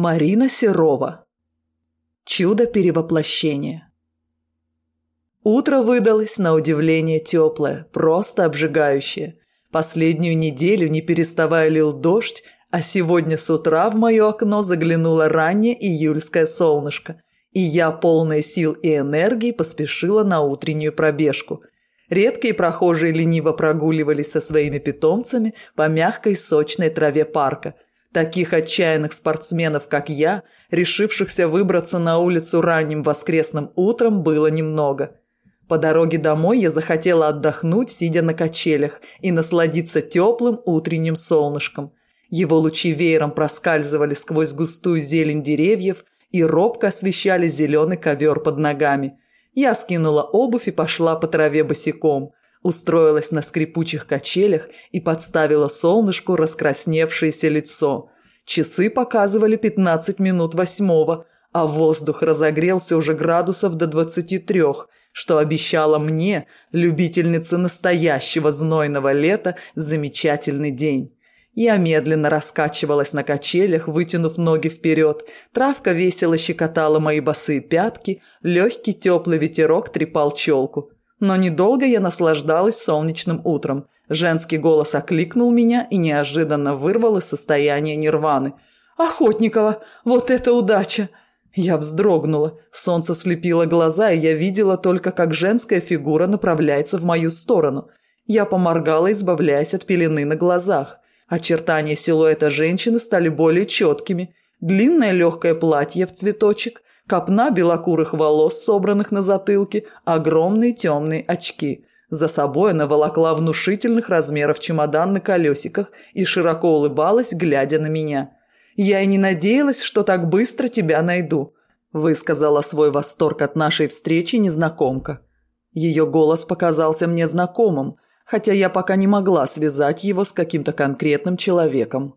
Марина Серова. Чудо перевоплощения. Утро выдалось на удивление теплое, просто обжигающее. Последнюю неделю не переставая лил дождь, а сегодня с утра в мое окно заглянуло раннее июльское солнышко, и я, полная сил и энергии, поспешила на утреннюю пробежку. Редкие прохожие лениво прогуливались со своими питомцами по мягкой сочной траве парка – Таких отчаянных спортсменов, как я, решившихся выбраться на улицу ранним воскресным утром, было немного. По дороге домой я захотела отдохнуть, сидя на качелях, и насладиться теплым утренним солнышком. Его лучи веером проскальзывали сквозь густую зелень деревьев и робко освещали зеленый ковер под ногами. Я скинула обувь и пошла по траве босиком – устроилась на скрипучих качелях и подставила солнышку раскрасневшееся лицо. Часы показывали 15 минут восьмого, а воздух разогрелся уже градусов до 23, что обещало мне, любительнице настоящего знойного лета, замечательный день. Я медленно раскачивалась на качелях, вытянув ноги вперед. Травка весело щекотала мои босые пятки, легкий теплый ветерок трепал челку. Но недолго я наслаждалась солнечным утром. Женский голос окликнул меня и неожиданно вырвал из состояния нирваны. «Охотникова! Вот это удача!» Я вздрогнула. Солнце слепило глаза, и я видела только, как женская фигура направляется в мою сторону. Я поморгала, избавляясь от пелены на глазах. Очертания силуэта женщины стали более четкими. Длинное легкое платье в цветочек, Копна белокурых волос, собранных на затылке, огромные темные очки. За собой она волокла внушительных размеров чемодан на колесиках и широко улыбалась, глядя на меня. «Я и не надеялась, что так быстро тебя найду», – высказала свой восторг от нашей встречи незнакомка. Ее голос показался мне знакомым, хотя я пока не могла связать его с каким-то конкретным человеком.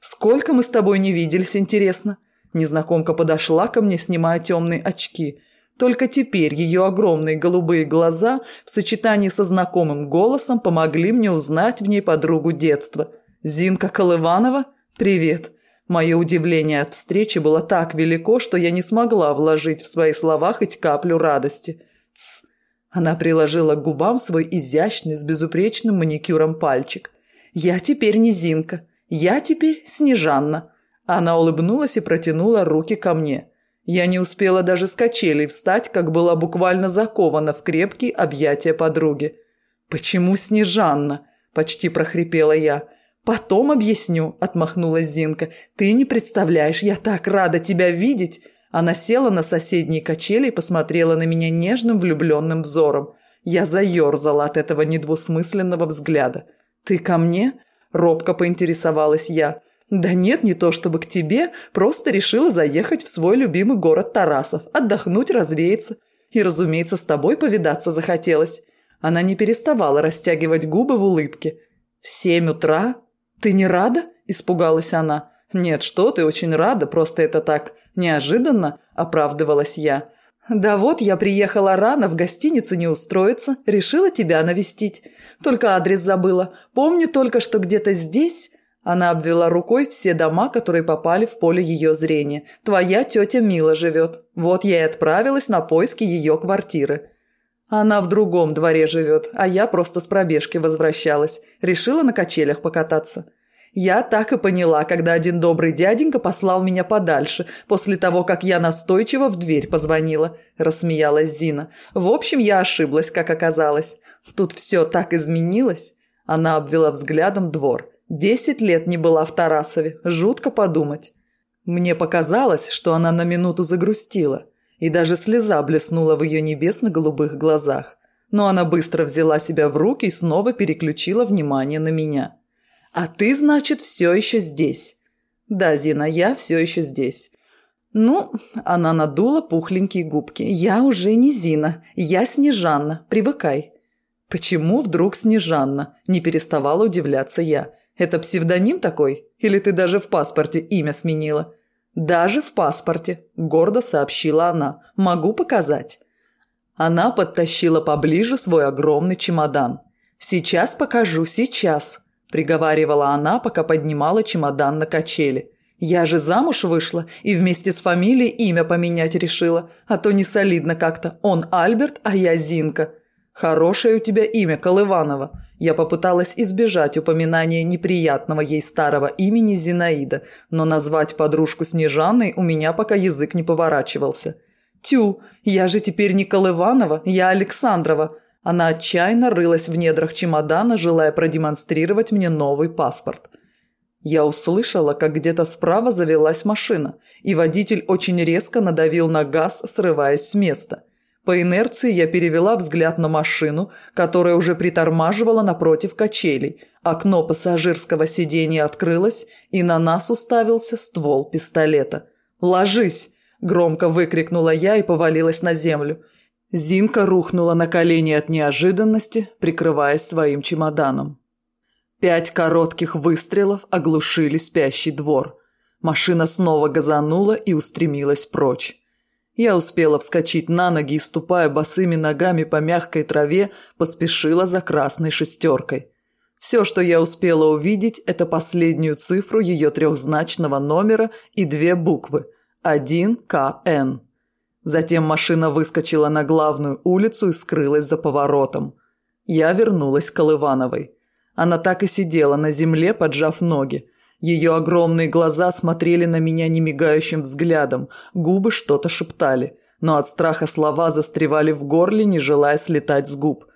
«Сколько мы с тобой не виделись, интересно?» Незнакомка подошла ко мне, снимая темные очки. Только теперь ее огромные голубые глаза в сочетании со знакомым голосом помогли мне узнать в ней подругу детства. «Зинка Колыванова? Привет!» Мое удивление от встречи было так велико, что я не смогла вложить в свои слова хоть каплю радости. «Тсс!» Она приложила к губам свой изящный с безупречным маникюром пальчик. «Я теперь не Зинка. Я теперь Снежанна. Она улыбнулась и протянула руки ко мне. Я не успела даже с качелей встать, как была буквально закована в крепкие объятия подруги. «Почему Снежанна?» – почти прохрипела я. «Потом объясню», – отмахнулась Зинка. «Ты не представляешь, я так рада тебя видеть!» Она села на соседние качели и посмотрела на меня нежным влюбленным взором. Я заерзала от этого недвусмысленного взгляда. «Ты ко мне?» – робко поинтересовалась я. «Да нет, не то чтобы к тебе, просто решила заехать в свой любимый город Тарасов, отдохнуть, развеяться. И, разумеется, с тобой повидаться захотелось». Она не переставала растягивать губы в улыбке. «В семь утра? Ты не рада?» – испугалась она. «Нет, что ты, очень рада, просто это так неожиданно», – оправдывалась я. «Да вот, я приехала рано, в гостиницу не устроиться, решила тебя навестить. Только адрес забыла. Помню только, что где-то здесь...» Она обвела рукой все дома, которые попали в поле ее зрения. «Твоя тетя Мила живет. Вот я и отправилась на поиски ее квартиры». Она в другом дворе живет, а я просто с пробежки возвращалась. Решила на качелях покататься. Я так и поняла, когда один добрый дяденька послал меня подальше, после того, как я настойчиво в дверь позвонила. Рассмеялась Зина. В общем, я ошиблась, как оказалось. Тут все так изменилось. Она обвела взглядом двор. Десять лет не была в Тарасове, жутко подумать. Мне показалось, что она на минуту загрустила, и даже слеза блеснула в ее небесно-голубых глазах. Но она быстро взяла себя в руки и снова переключила внимание на меня. «А ты, значит, все еще здесь?» «Да, Зина, я все еще здесь». «Ну...» – она надула пухленькие губки. «Я уже не Зина. Я Снежанна. Привыкай». «Почему вдруг Снежанна?» – не переставала удивляться я. Это псевдоним такой? Или ты даже в паспорте имя сменила?» «Даже в паспорте», – гордо сообщила она. «Могу показать». Она подтащила поближе свой огромный чемодан. «Сейчас покажу, сейчас», – приговаривала она, пока поднимала чемодан на качели. Я же замуж вышла и вместе с фамилией имя поменять решила, а то не солидно как-то. Он Альберт, а я Зинка. Хорошее у тебя имя, Колыванова. Я попыталась избежать упоминания неприятного ей старого имени Зинаида, но назвать подружку Снежаной у меня пока язык не поворачивался. Тю, я же теперь не Колыванова, я Александрова. Она отчаянно рылась в недрах чемодана, желая продемонстрировать мне новый паспорт. Я услышала, как где-то справа завелась машина, и водитель очень резко надавил на газ, срываясь с места. По инерции я перевела взгляд на машину, которая уже притормаживала напротив качелей. Окно пассажирского сиденья открылось, и на нас уставился ствол пистолета. «Ложись!» – громко выкрикнула я и повалилась на землю. Зинка рухнула на колени от неожиданности, прикрываясь своим чемоданом. Пять коротких выстрелов оглушили спящий двор. Машина снова газанула и устремилась прочь. Я успела вскочить на ноги и, ступая босыми ногами по мягкой траве, поспешила за красной шестеркой. Все, что я успела увидеть, это последнюю цифру ее трехзначного номера и две буквы – 1КН. Затем машина выскочила на главную улицу и скрылась за поворотом. Я вернулась к Колывановой. Она так и сидела на земле, поджав ноги. Ее огромные глаза смотрели на меня немигающим взглядом, губы что-то шептали, но от страха слова застревали в горле, не желая слетать с губ.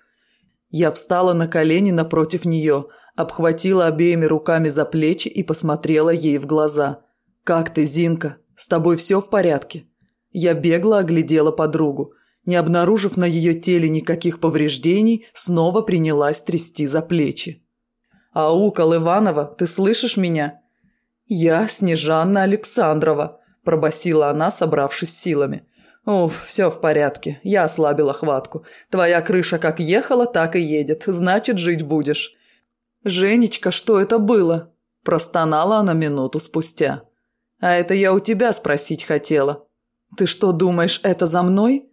Я встала на колени напротив нее, обхватила обеими руками за плечи и посмотрела ей в глаза. «Как ты, Зинка? С тобой все в порядке?» Я бегло оглядела подругу. Не обнаружив на ее теле никаких повреждений, снова принялась трясти за плечи. «Аукал Иванова, ты слышишь меня?» «Я Снежанна Александрова», – пробасила она, собравшись силами. «Уф, все в порядке. Я ослабила хватку. Твоя крыша как ехала, так и едет. Значит, жить будешь». «Женечка, что это было?» – простонала она минуту спустя. «А это я у тебя спросить хотела». «Ты что думаешь, это за мной?»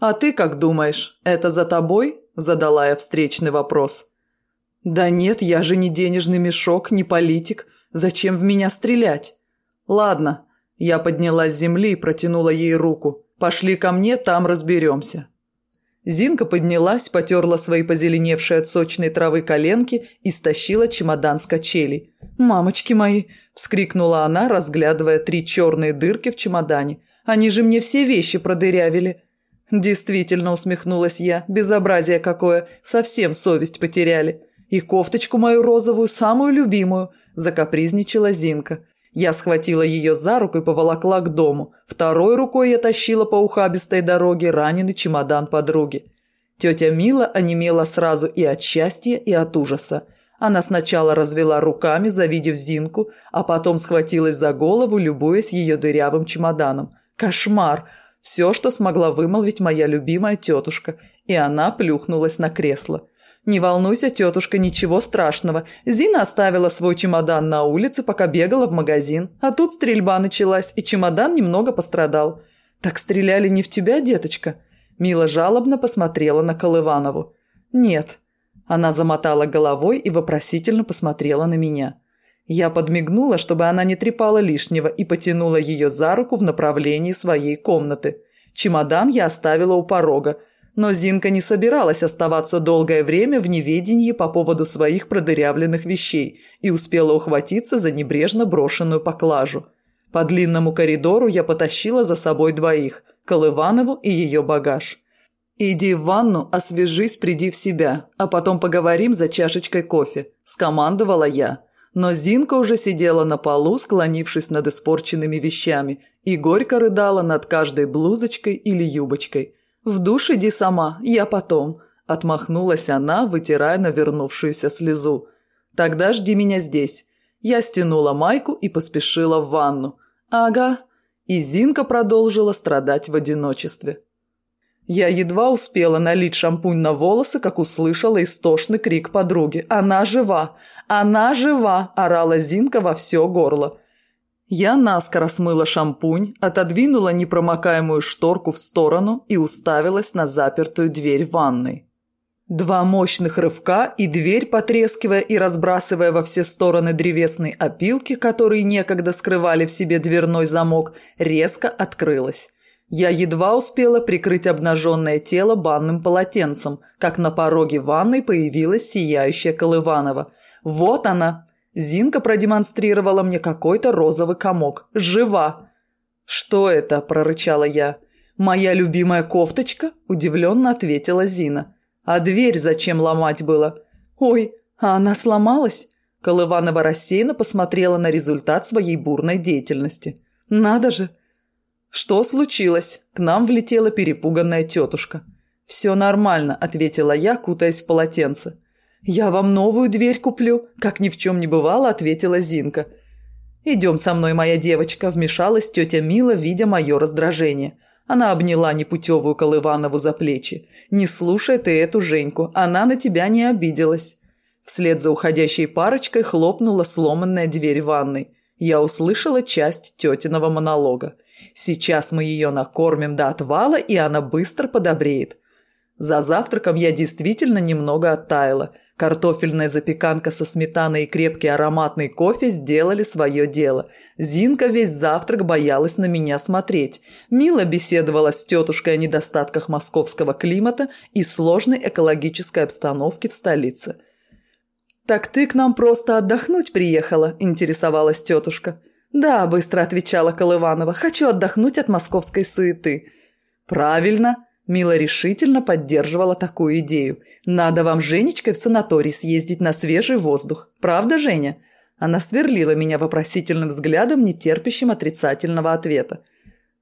«А ты как думаешь, это за тобой?» – задала я встречный вопрос. «Да нет, я же не денежный мешок, не политик. Зачем в меня стрелять?» «Ладно». Я поднялась с земли и протянула ей руку. «Пошли ко мне, там разберемся». Зинка поднялась, потерла свои позеленевшие от сочной травы коленки и стащила чемодан с качелей. «Мамочки мои!» – вскрикнула она, разглядывая три черные дырки в чемодане. «Они же мне все вещи продырявили!» «Действительно», – усмехнулась я, – «безобразие какое! Совсем совесть потеряли!» И кофточку мою розовую, самую любимую», – закапризничала Зинка. Я схватила ее за руку и поволокла к дому. Второй рукой я тащила по ухабистой дороге раненый чемодан подруги. Тетя Мила онемела сразу и от счастья, и от ужаса. Она сначала развела руками, завидев Зинку, а потом схватилась за голову, любуясь ее дырявым чемоданом. «Кошмар!» Все, что смогла вымолвить моя любимая тетушка, и она плюхнулась на кресло. «Не волнуйся, тетушка, ничего страшного. Зина оставила свой чемодан на улице, пока бегала в магазин. А тут стрельба началась, и чемодан немного пострадал». «Так стреляли не в тебя, деточка?» Мила жалобно посмотрела на Колыванову. «Нет». Она замотала головой и вопросительно посмотрела на меня. Я подмигнула, чтобы она не трепала лишнего, и потянула ее за руку в направлении своей комнаты. Чемодан я оставила у порога, но Зинка не собиралась оставаться долгое время в неведении по поводу своих продырявленных вещей и успела ухватиться за небрежно брошенную поклажу. По длинному коридору я потащила за собой двоих – Колыванову и ее багаж. «Иди в ванну, освежись, приди в себя, а потом поговорим за чашечкой кофе», – скомандовала я. Но Зинка уже сидела на полу, склонившись над испорченными вещами, и горько рыдала над каждой блузочкой или юбочкой. «В душ иди сама, я потом», – отмахнулась она, вытирая навернувшуюся слезу. «Тогда жди меня здесь». Я стянула майку и поспешила в ванну. «Ага». И Зинка продолжила страдать в одиночестве. Я едва успела налить шампунь на волосы, как услышала истошный крик подруги. «Она жива! Она жива!» – орала Зинка во все горло. Я наскоро смыла шампунь, отодвинула непромокаемую шторку в сторону и уставилась на запертую дверь ванной. Два мощных рывка, и дверь, потрескивая и разбрасывая во все стороны древесные опилки, которые некогда скрывали в себе дверной замок, резко открылась. Я едва успела прикрыть обнаженное тело банным полотенцем, как на пороге ванной появилась сияющая Колыванова. «Вот она!» Зинка продемонстрировала мне какой-то розовый комок. «Жива!» «Что это?» – прорычала я. «Моя любимая кофточка?» – удивленно ответила Зина. А дверь зачем ломать было? Ой, а она сломалась? Колыванова рассеянно посмотрела на результат своей бурной деятельности. Надо же! Что случилось? К нам влетела перепуганная тетушка. «Все нормально», – ответила я, кутаясь в полотенце. «Я вам новую дверь куплю», – как ни в чем не бывало, ответила Зинка. «Идем со мной, моя девочка», – вмешалась тетя Мила, видя мое раздражение. Она обняла непутевую Колыванову за плечи. «Не слушай ты эту Женьку, она на тебя не обиделась». Вслед за уходящей парочкой хлопнула сломанная дверь ванной. Я услышала часть тетиного монолога. «Сейчас мы ее накормим до отвала, и она быстро подобреет». За завтраком я действительно немного оттаяла. Картофельная запеканка со сметаной и крепкий ароматный кофе сделали свое дело – Зинка весь завтрак боялась на меня смотреть. Мило беседовала с тетушкой о недостатках московского климата и сложной экологической обстановке в столице. «Так ты к нам просто отдохнуть приехала?» – интересовалась тетушка. «Да», – быстро отвечала Колыванова, – «хочу отдохнуть от московской суеты». «Правильно», – Мила решительно поддерживала такую идею. «Надо вам Женечкой в санаторий съездить на свежий воздух. Правда, Женя?» Она сверлила меня вопросительным взглядом, не терпящим отрицательного ответа.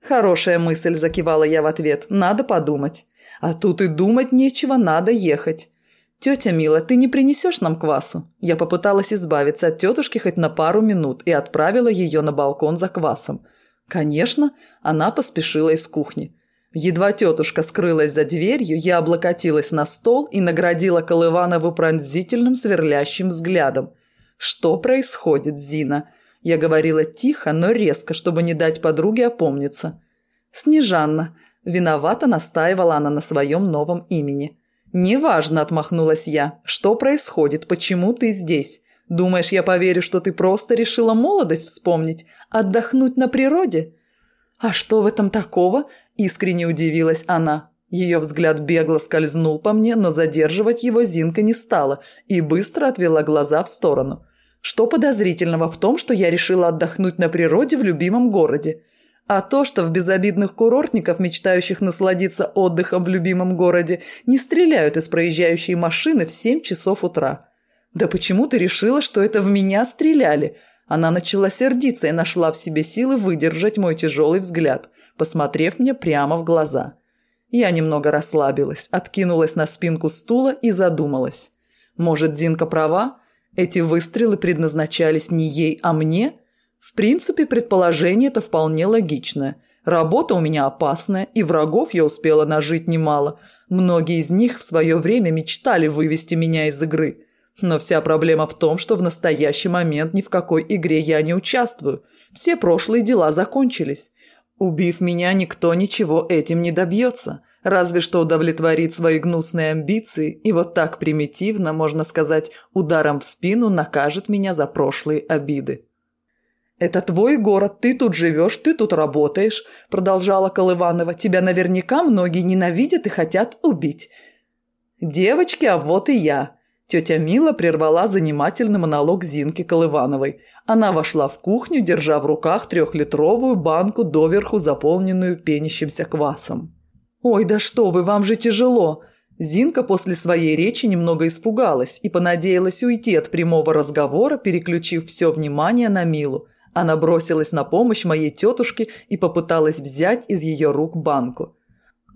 «Хорошая мысль», – закивала я в ответ. «Надо подумать». «А тут и думать нечего, надо ехать». «Тетя Мила, ты не принесешь нам квасу?» Я попыталась избавиться от тетушки хоть на пару минут и отправила ее на балкон за квасом. Конечно, она поспешила из кухни. Едва тетушка скрылась за дверью, я облокотилась на стол и наградила Колыванову пронзительным сверлящим взглядом – «Что происходит, Зина?» Я говорила тихо, но резко, чтобы не дать подруге опомниться. «Снежанна». Виновата настаивала она на своем новом имени. «Неважно», – отмахнулась я. «Что происходит? Почему ты здесь? Думаешь, я поверю, что ты просто решила молодость вспомнить? Отдохнуть на природе?» «А что в этом такого?» – искренне удивилась она. Ее взгляд бегло скользнул по мне, но задерживать его Зинка не стала и быстро отвела глаза в сторону. Что подозрительного в том, что я решила отдохнуть на природе в любимом городе? А то, что в безобидных курортников, мечтающих насладиться отдыхом в любимом городе, не стреляют из проезжающей машины в 7 часов утра. Да почему ты решила, что это в меня стреляли? Она начала сердиться и нашла в себе силы выдержать мой тяжелый взгляд, посмотрев мне прямо в глаза. Я немного расслабилась, откинулась на спинку стула и задумалась. Может, Зинка права? Эти выстрелы предназначались не ей, а мне? В принципе, предположение это вполне логичное. Работа у меня опасная, и врагов я успела нажить немало. Многие из них в свое время мечтали вывести меня из игры. Но вся проблема в том, что в настоящий момент ни в какой игре я не участвую. Все прошлые дела закончились. Убив меня, никто ничего этим не добьется разве что удовлетворит свои гнусные амбиции и вот так примитивно, можно сказать, ударом в спину накажет меня за прошлые обиды. «Это твой город, ты тут живешь, ты тут работаешь», – продолжала Колыванова. «Тебя наверняка многие ненавидят и хотят убить». «Девочки, а вот и я», – тетя Мила прервала занимательный монолог Зинки Колывановой. Она вошла в кухню, держа в руках трехлитровую банку, доверху заполненную пенящимся квасом. «Ой, да что вы, вам же тяжело!» Зинка после своей речи немного испугалась и понадеялась уйти от прямого разговора, переключив все внимание на Милу. Она бросилась на помощь моей тетушке и попыталась взять из ее рук банку.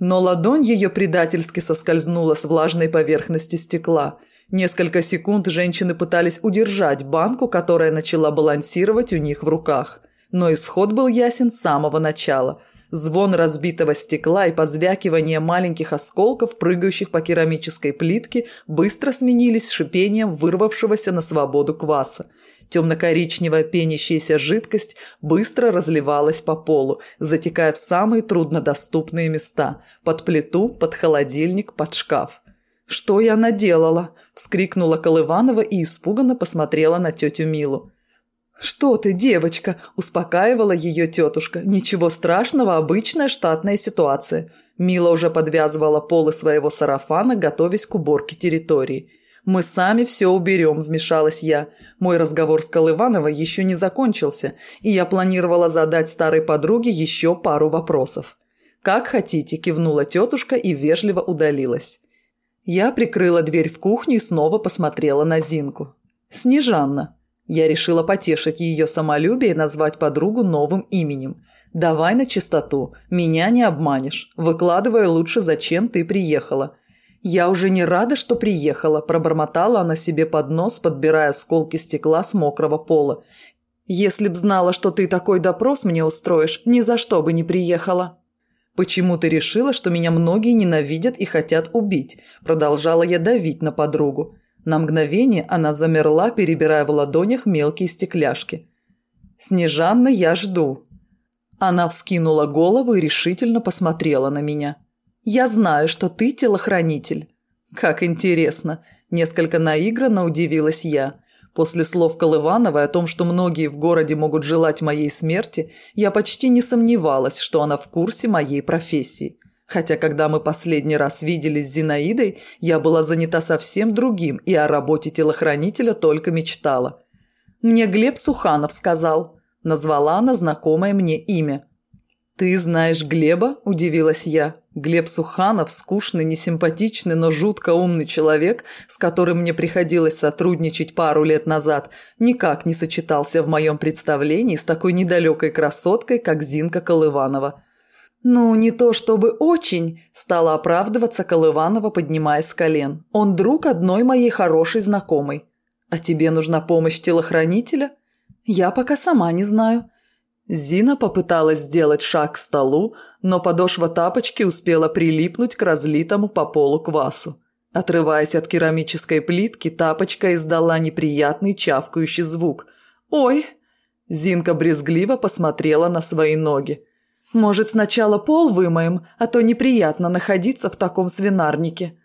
Но ладонь ее предательски соскользнула с влажной поверхности стекла. Несколько секунд женщины пытались удержать банку, которая начала балансировать у них в руках. Но исход был ясен с самого начала – Звон разбитого стекла и позвякивание маленьких осколков, прыгающих по керамической плитке, быстро сменились шипением вырвавшегося на свободу кваса. Темно-коричневая пенящаяся жидкость быстро разливалась по полу, затекая в самые труднодоступные места – под плиту, под холодильник, под шкаф. «Что я наделала?» – вскрикнула Колыванова и испуганно посмотрела на тетю Милу. «Что ты, девочка?» – успокаивала ее тетушка. «Ничего страшного, обычная штатная ситуация». Мила уже подвязывала полы своего сарафана, готовясь к уборке территории. «Мы сами все уберем», – вмешалась я. Мой разговор с Колывановой еще не закончился, и я планировала задать старой подруге еще пару вопросов. «Как хотите», – кивнула тетушка и вежливо удалилась. Я прикрыла дверь в кухню и снова посмотрела на Зинку. «Снежанна». Я решила потешить ее самолюбие и назвать подругу новым именем. «Давай на чистоту. Меня не обманешь. Выкладывай лучше, зачем ты приехала». «Я уже не рада, что приехала», – пробормотала она себе под нос, подбирая осколки стекла с мокрого пола. «Если б знала, что ты такой допрос мне устроишь, ни за что бы не приехала». «Почему ты решила, что меня многие ненавидят и хотят убить?» Продолжала я давить на подругу. На мгновение она замерла, перебирая в ладонях мелкие стекляшки. «Снежанна, я жду». Она вскинула голову и решительно посмотрела на меня. «Я знаю, что ты телохранитель». «Как интересно!» – несколько наигранно удивилась я – После слов Колывановой о том, что многие в городе могут желать моей смерти, я почти не сомневалась, что она в курсе моей профессии. Хотя, когда мы последний раз виделись с Зинаидой, я была занята совсем другим и о работе телохранителя только мечтала. «Мне Глеб Суханов сказал», – назвала она знакомое мне имя. «Ты знаешь Глеба?» – удивилась я. Глеб Суханов – скучный, несимпатичный, но жутко умный человек, с которым мне приходилось сотрудничать пару лет назад, никак не сочетался в моем представлении с такой недалекой красоткой, как Зинка Колыванова. «Ну, не то чтобы очень», – стала оправдываться Колыванова, поднимаясь с колен. «Он друг одной моей хорошей знакомой». «А тебе нужна помощь телохранителя?» «Я пока сама не знаю». Зина попыталась сделать шаг к столу, но подошва тапочки успела прилипнуть к разлитому по полу квасу. Отрываясь от керамической плитки, тапочка издала неприятный чавкающий звук. «Ой!» Зинка брезгливо посмотрела на свои ноги. «Может, сначала пол вымоем, а то неприятно находиться в таком свинарнике».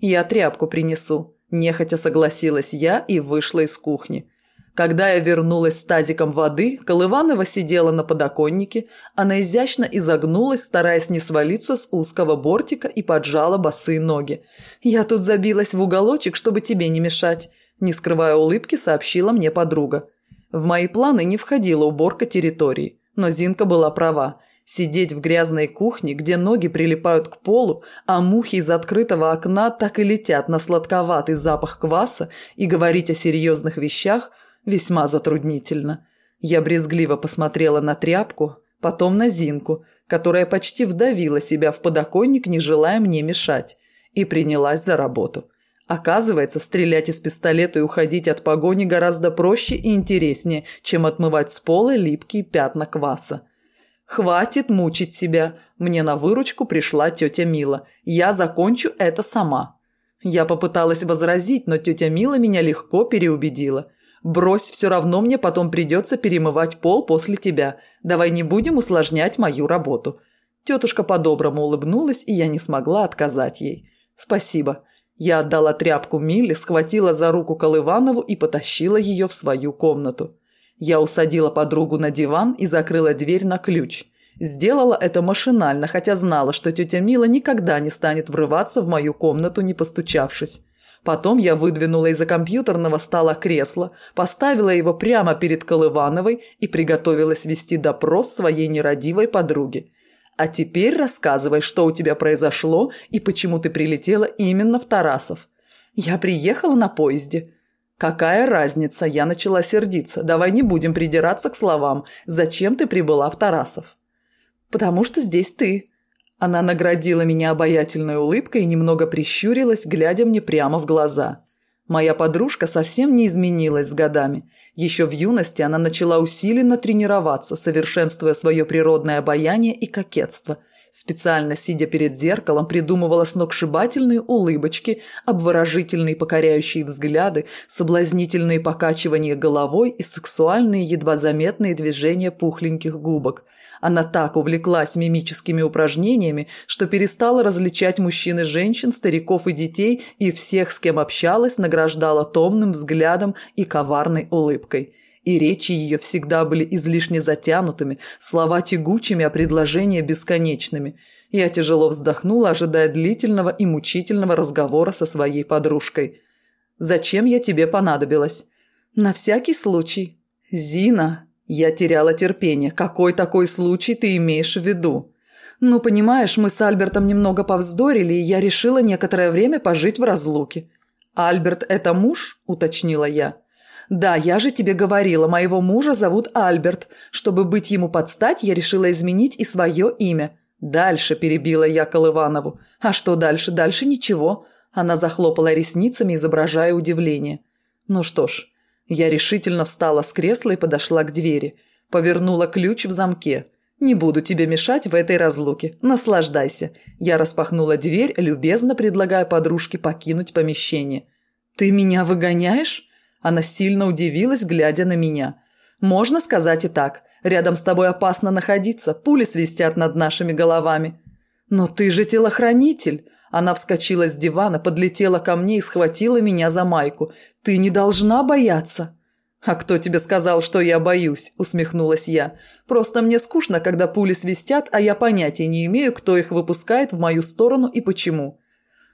«Я тряпку принесу», – нехотя согласилась я и вышла из кухни. Когда я вернулась с тазиком воды, Колыванова сидела на подоконнике, она изящно изогнулась, стараясь не свалиться с узкого бортика и поджала босые ноги. «Я тут забилась в уголочек, чтобы тебе не мешать», – не скрывая улыбки, сообщила мне подруга. В мои планы не входила уборка территории, но Зинка была права. Сидеть в грязной кухне, где ноги прилипают к полу, а мухи из открытого окна так и летят на сладковатый запах кваса и говорить о серьезных вещах – весьма затруднительно. Я брезгливо посмотрела на тряпку, потом на Зинку, которая почти вдавила себя в подоконник, не желая мне мешать, и принялась за работу. Оказывается, стрелять из пистолета и уходить от погони гораздо проще и интереснее, чем отмывать с пола липкие пятна кваса. «Хватит мучить себя!» Мне на выручку пришла тетя Мила. «Я закончу это сама». Я попыталась возразить, но тетя Мила меня легко переубедила – Брось, все равно мне потом придется перемывать пол после тебя. Давай не будем усложнять мою работу». Тетушка по-доброму улыбнулась, и я не смогла отказать ей. «Спасибо». Я отдала тряпку Милле, схватила за руку Колыванову и потащила ее в свою комнату. Я усадила подругу на диван и закрыла дверь на ключ. Сделала это машинально, хотя знала, что тетя Мила никогда не станет врываться в мою комнату, не постучавшись. Потом я выдвинула из-за компьютерного стола кресло, поставила его прямо перед Колывановой и приготовилась вести допрос своей нерадивой подруги. А теперь рассказывай, что у тебя произошло и почему ты прилетела именно в Тарасов. Я приехала на поезде. Какая разница, я начала сердиться. Давай не будем придираться к словам. Зачем ты прибыла в Тарасов? Потому что здесь ты. Она наградила меня обаятельной улыбкой и немного прищурилась, глядя мне прямо в глаза. Моя подружка совсем не изменилась с годами. Еще в юности она начала усиленно тренироваться, совершенствуя свое природное обаяние и кокетство. Специально сидя перед зеркалом, придумывала сногсшибательные улыбочки, обворожительные покоряющие взгляды, соблазнительные покачивания головой и сексуальные едва заметные движения пухленьких губок. Она так увлеклась мимическими упражнениями, что перестала различать мужчин и женщин, стариков и детей, и всех, с кем общалась, награждала томным взглядом и коварной улыбкой – и речи ее всегда были излишне затянутыми, слова тягучими, а предложения бесконечными. Я тяжело вздохнула, ожидая длительного и мучительного разговора со своей подружкой. «Зачем я тебе понадобилась?» «На всякий случай». «Зина!» Я теряла терпение. «Какой такой случай ты имеешь в виду?» «Ну, понимаешь, мы с Альбертом немного повздорили, и я решила некоторое время пожить в разлуке». «Альберт – это муж?» – уточнила я. «Да, я же тебе говорила, моего мужа зовут Альберт. Чтобы быть ему под стать, я решила изменить и свое имя». «Дальше», – перебила я Колыванову. «А что дальше? Дальше ничего». Она захлопала ресницами, изображая удивление. «Ну что ж». Я решительно встала с кресла и подошла к двери. Повернула ключ в замке. «Не буду тебе мешать в этой разлуке. Наслаждайся». Я распахнула дверь, любезно предлагая подружке покинуть помещение. «Ты меня выгоняешь?» Она сильно удивилась, глядя на меня. «Можно сказать и так. Рядом с тобой опасно находиться, пули свистят над нашими головами». «Но ты же телохранитель!» Она вскочила с дивана, подлетела ко мне и схватила меня за майку. «Ты не должна бояться!» «А кто тебе сказал, что я боюсь?» – усмехнулась я. «Просто мне скучно, когда пули свистят, а я понятия не имею, кто их выпускает в мою сторону и почему».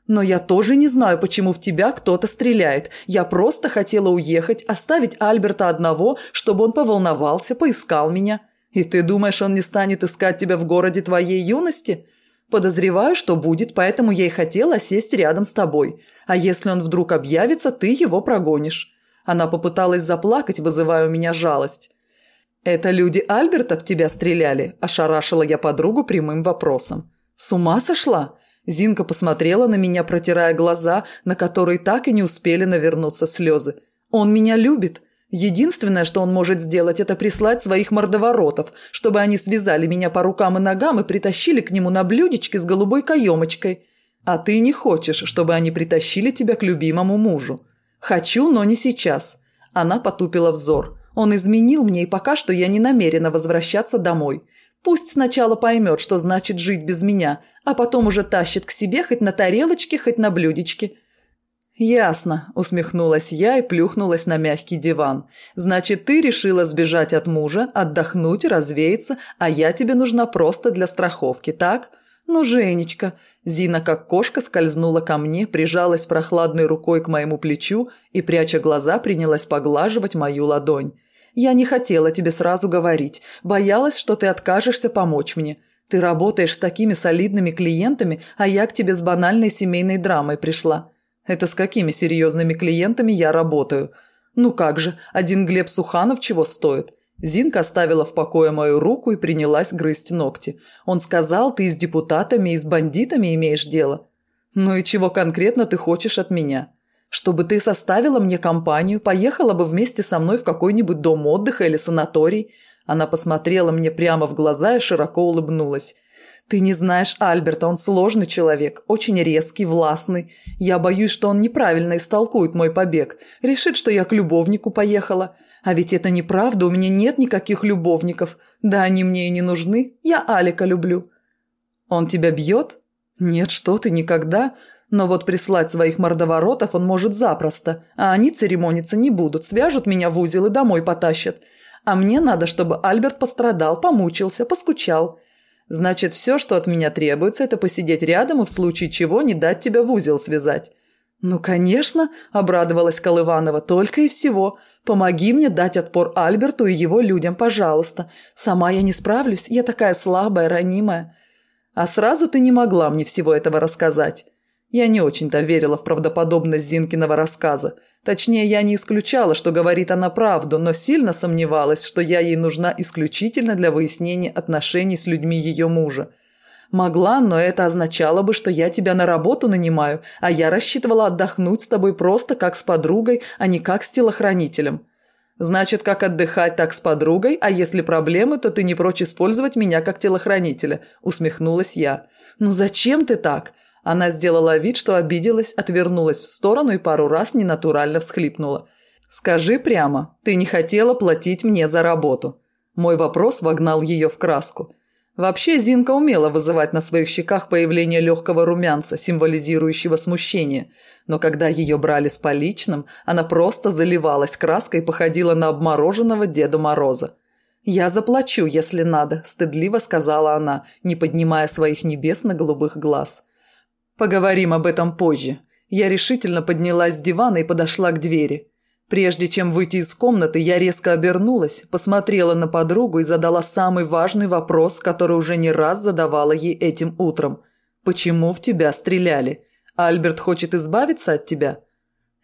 Но я тоже не знаю, почему в тебя кто-то стреляет. Я просто хотела уехать, оставить Альберта одного, чтобы он поволновался, поискал меня. И ты думаешь, он не станет искать тебя в городе твоей юности? Подозреваю, что будет, поэтому я и хотела сесть рядом с тобой. А если он вдруг объявится, ты его прогонишь. Она попыталась заплакать, вызывая у меня жалость. «Это люди Альберта в тебя стреляли?» – ошарашила я подругу прямым вопросом. «С ума сошла? Зинка посмотрела на меня, протирая глаза, на которые так и не успели навернуться слезы. «Он меня любит. Единственное, что он может сделать, это прислать своих мордоворотов, чтобы они связали меня по рукам и ногам и притащили к нему на блюдечке с голубой каемочкой. А ты не хочешь, чтобы они притащили тебя к любимому мужу. Хочу, но не сейчас». Она потупила взор. «Он изменил мне, и пока что я не намерена возвращаться домой. Пусть сначала поймет, что значит жить без меня, а потом уже тащит к себе хоть на тарелочке, хоть на блюдечке». «Ясно», – усмехнулась я и плюхнулась на мягкий диван. «Значит, ты решила сбежать от мужа, отдохнуть, развеяться, а я тебе нужна просто для страховки, так? Ну, Женечка». Зина, как кошка, скользнула ко мне, прижалась прохладной рукой к моему плечу и, пряча глаза, принялась поглаживать мою ладонь. Я не хотела тебе сразу говорить. Боялась, что ты откажешься помочь мне. Ты работаешь с такими солидными клиентами, а я к тебе с банальной семейной драмой пришла. Это с какими серьезными клиентами я работаю? Ну как же, один Глеб Суханов чего стоит? Зинка оставила в покое мою руку и принялась грызть ногти. Он сказал, ты с депутатами и с бандитами имеешь дело. Ну и чего конкретно ты хочешь от меня? чтобы ты составила мне компанию, поехала бы вместе со мной в какой-нибудь дом отдыха или санаторий». Она посмотрела мне прямо в глаза и широко улыбнулась. «Ты не знаешь Альберта, он сложный человек, очень резкий, властный. Я боюсь, что он неправильно истолкует мой побег, решит, что я к любовнику поехала. А ведь это неправда, у меня нет никаких любовников. Да они мне и не нужны, я Алика люблю». «Он тебя бьет?» «Нет, что ты, никогда. Но вот прислать своих мордоворотов он может запросто, а они церемониться не будут, свяжут меня в узел и домой потащат. А мне надо, чтобы Альберт пострадал, помучился, поскучал. Значит, все, что от меня требуется, это посидеть рядом и в случае чего не дать тебя в узел связать». «Ну, конечно», – обрадовалась Колыванова, – «только и всего. Помоги мне дать отпор Альберту и его людям, пожалуйста. Сама я не справлюсь, я такая слабая, ранимая». «А сразу ты не могла мне всего этого рассказать». Я не очень-то верила в правдоподобность Зинкиного рассказа. Точнее, я не исключала, что говорит она правду, но сильно сомневалась, что я ей нужна исключительно для выяснения отношений с людьми ее мужа. Могла, но это означало бы, что я тебя на работу нанимаю, а я рассчитывала отдохнуть с тобой просто как с подругой, а не как с телохранителем. Значит, как отдыхать, так с подругой, а если проблемы, то ты не прочь использовать меня как телохранителя», – усмехнулась я. «Ну зачем ты так?» Она сделала вид, что обиделась, отвернулась в сторону и пару раз ненатурально всхлипнула. «Скажи прямо, ты не хотела платить мне за работу?» Мой вопрос вогнал ее в краску. Вообще Зинка умела вызывать на своих щеках появление легкого румянца, символизирующего смущение. Но когда ее брали с поличным, она просто заливалась краской и походила на обмороженного Деда Мороза. «Я заплачу, если надо», – стыдливо сказала она, не поднимая своих небесно-голубых глаз. «Поговорим об этом позже». Я решительно поднялась с дивана и подошла к двери. Прежде чем выйти из комнаты, я резко обернулась, посмотрела на подругу и задала самый важный вопрос, который уже не раз задавала ей этим утром. «Почему в тебя стреляли? Альберт хочет избавиться от тебя?»